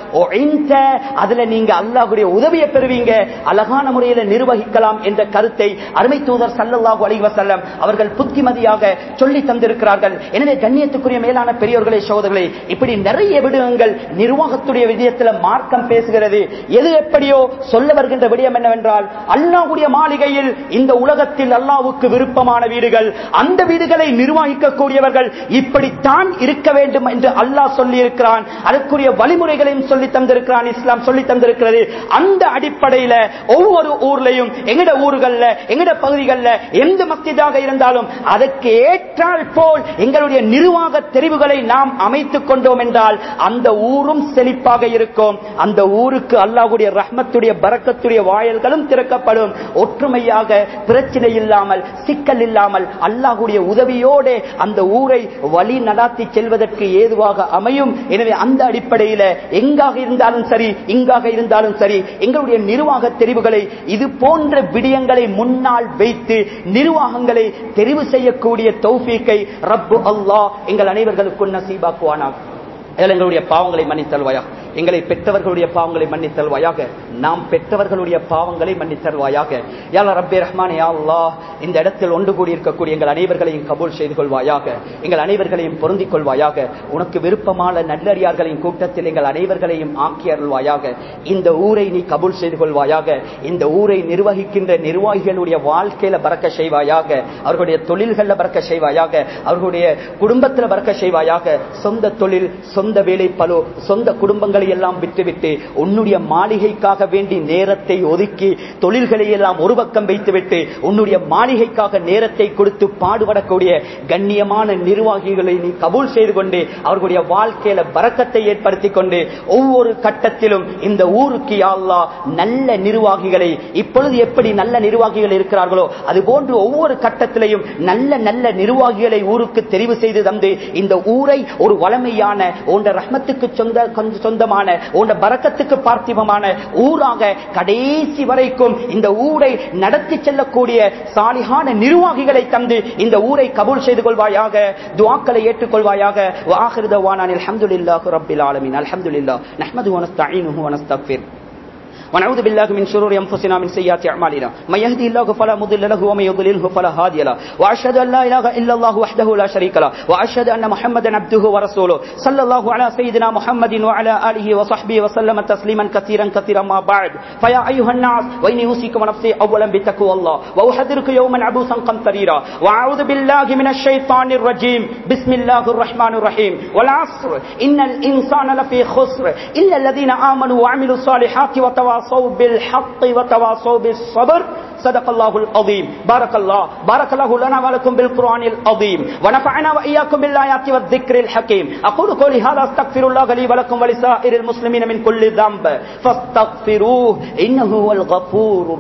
அதுல நீங்க அல்லாஹுடைய உதவியை பெறுவீங்க அழகான முறையில நிர்வகிக்கலாம் என்ற கருத்தை அருமை தூதர் சல்லாஹூ அலைஹி வஸல்லம் அவர்கள் புத்திமதியாக சொல்லி தந்திருக்கிறார்கள். எனவே கண்ணியத்துக்குரிய மேலான பெரியோர்களே சகோதரர்களே இப்படி நிறைய விடயங்கள் நிர்வாகத்துடைய விடயத்தில் மார்க்கம் பேசுகிறது. எது எப்படியோ சொல்ல வருகின்ற விடயம் என்னவென்றால் அல்லாவுடைய மாளிகையில் இந்த உலகத்தில் அல்லாவுக்கு விருப்பமான வீடுகள் அந்த வீடுகளை நிர்வகிக்கக்கூடியவர்கள் இப்படித்தான் இருக்க வேண்டும் என்று அல்லாஹ் சொல்லி இருக்கிறான் அதற்குரிய வழிமுறைகளையும் சொல்லி தந்திருக்கிறான் இஸ்லாம் சொல்லி தந்திருக்கிறது. அந்த அடிப்படையில ஒவ்வொரு ஊர்லையும் எங்கட ஊர்கள்ல எங்கட பகுதிகளில் எந்த மத்தியதாக இருந்தாலும் அதற்கு ஏற்றால் போல் எங்களுடைய நிர்வாக தெரிவுகளை நாம் அமைத்துக் கொண்டு கொண்டோம் என்றால் அந்த ஊரும் செழிப்பாக இருக்கும். அந்த ஊருக்கு அல்லாஹுடைய ரஹ்மத்துடைய பறக்கத்துடைய வாயல்களும் திறக்கப்படும். ஒற்றுமையாக பிரச்சனை இல்லாமல் சிக்கல் இல்லாமல் அல்லாஹுடைய உதவியோடு அந்த ஊரை வழி நடாத்தி செல்வதற்கு ஏதுவாக அமையும். எனவே அந்த அடிப்படையில் எங்காக இருந்தாலும் சரி இங்காக இருந்தாலும் சரி எங்களுடைய நிர்வாக தெரிவுகளை இது போன்ற விடயங்களை முன்னால் வைத்து நிர்வாகங்களை தெரிவு செய்யக்கூடிய தௌஃபீக்கை ரப்பு அல்லாஹ் எங்கள் அனைவர்களுக்கும் நசீபாக்குவானாக. எங்களுடைய பாவங்களை மன்னித்தல்வாயா? எங்களை பெற்றவர்களுடைய பாவங்களை மன்னித்தல்வாயாக நாம் பெற்றவர்களுடைய பாவங்களை மன்னித்தல்வாயாக யால ரப்பே ரஹ்மான் யா இந்த இடத்தில் ஒன்று கூடி இருக்கக்கூடிய எங்கள் அனைவர்களையும் கபூல் செய்து கொள்வாயாக. எங்கள் அனைவர்களையும் பொருந்திக் கொள்வாயாக. உனக்கு விருப்பமான நல்லறியார்களின் கூட்டத்தில் எங்கள் அனைவர்களையும் ஆக்கி அருள்வாயாக. இந்த ஊரை நீ கபூல் செய்து கொள்வாயாக. இந்த ஊரை நிர்வகிக்கின்ற நிர்வாகிகளுடைய வாழ்க்கையில பறக்க செய்வாயாக. அவர்களுடைய தொழில்களில் பறக்க செய்வாயாக. அவர்களுடைய குடும்பத்தில் பறக்க செய்வாயாக. சொந்த தொழில் சொந்த வேலை பலு சொந்த குடும்பங்கள் தொழில்களை எல்லாம் விட்டுவிட்டு உன்னுடைய மாளிகைக்காக வேண்டி நேரத்தை ஒதுக்கி தொழில்களை எல்லாம் ஒரு பக்கம் வைத்துவிட்டு உன்னுடைய மாளிகைக்காக நேரத்தை கொடுத்து பாடுபடக்கூடிய கண்ணியமான நிர்வாகிகளை நீ கபூல் செய்து கொண்டு அவர்களுடைய வாழ்க்கையில பறக்கத்தை ஏற்படுத்தி கொண்டு ஒவ்வொரு கட்டத்திலும் இந்த ஊருக்கு யாழ்லா நல்ல நிர்வாகிகளை இப்பொழுது எப்படி நல்ல நிர்வாகிகள் இருக்கிறார்களோ அதுபோன்று ஒவ்வொரு கட்டத்திலையும் நல்ல நல்ல நிர்வாகிகளை ஊருக்கு தெரிவு செய்து தந்து இந்த ஊரை ஒரு வளமையான உண்ட ரஹ்மத்துக்கு சொந்த சொந்தமான பார்த்திபமான உண்ட பரக்கத்துக்கு பார்த்திபமான ஊராக கடைசி வரைக்கும் இந்த ஊரை நடத்தி செல்லக்கூடிய சாலிகான நிர்வாகிகளை தந்து இந்த ஊரை கபூல் செய்து கொள்வாயாக துவாக்களை ஏற்றுக்கொள்வாயாக. வாஹிருதவானான் அல்ஹம்துலில்லாஹி ரப்பில் ஆலமீன். அல்ஹம்துலில்லாஹ். நஹ்மதுஹு வ நஸ்தஈனுஹு ونعوذ بالله من شرور أنفسنا من سيئات أعمالنا. من يهدي الله فلا مضل له ومن يضلله فلا هادي له. وأشهد أن لا إله إلا الله وحده لا شريك له. وأشهد أن محمدا عبده ورسوله. صلى الله على سيدنا محمد وعلى آله وصحبه وسلم تسليما كثيرا كثيرا ما بعد. فيا أيها الناس وإني أوصيكم ونفسي اولا بتقوى الله. وأحذرك يوما عبوسا قمطريرا. وأعوذ بالله من الشيطان الرجيم. بسم الله الرحمن الرحيم. والعصر. إن الإنسان لفي خسر. إلا الذين آمنوا وعملوا الصالحات وتواصوا وتواصوا بالحق وتواصوا بالصبر صدق الله العظيم. بارك الله. بارك الله لنا ولكم بالقرآن العظيم. ونفعنا وإياكم بالآيات والذكر الحكيم. أقول قولي هذا أستغفر الله لي ولكم ولسائر المسلمين من كل ذنب. فاستغفروه إنه هو الغفور الرحيم.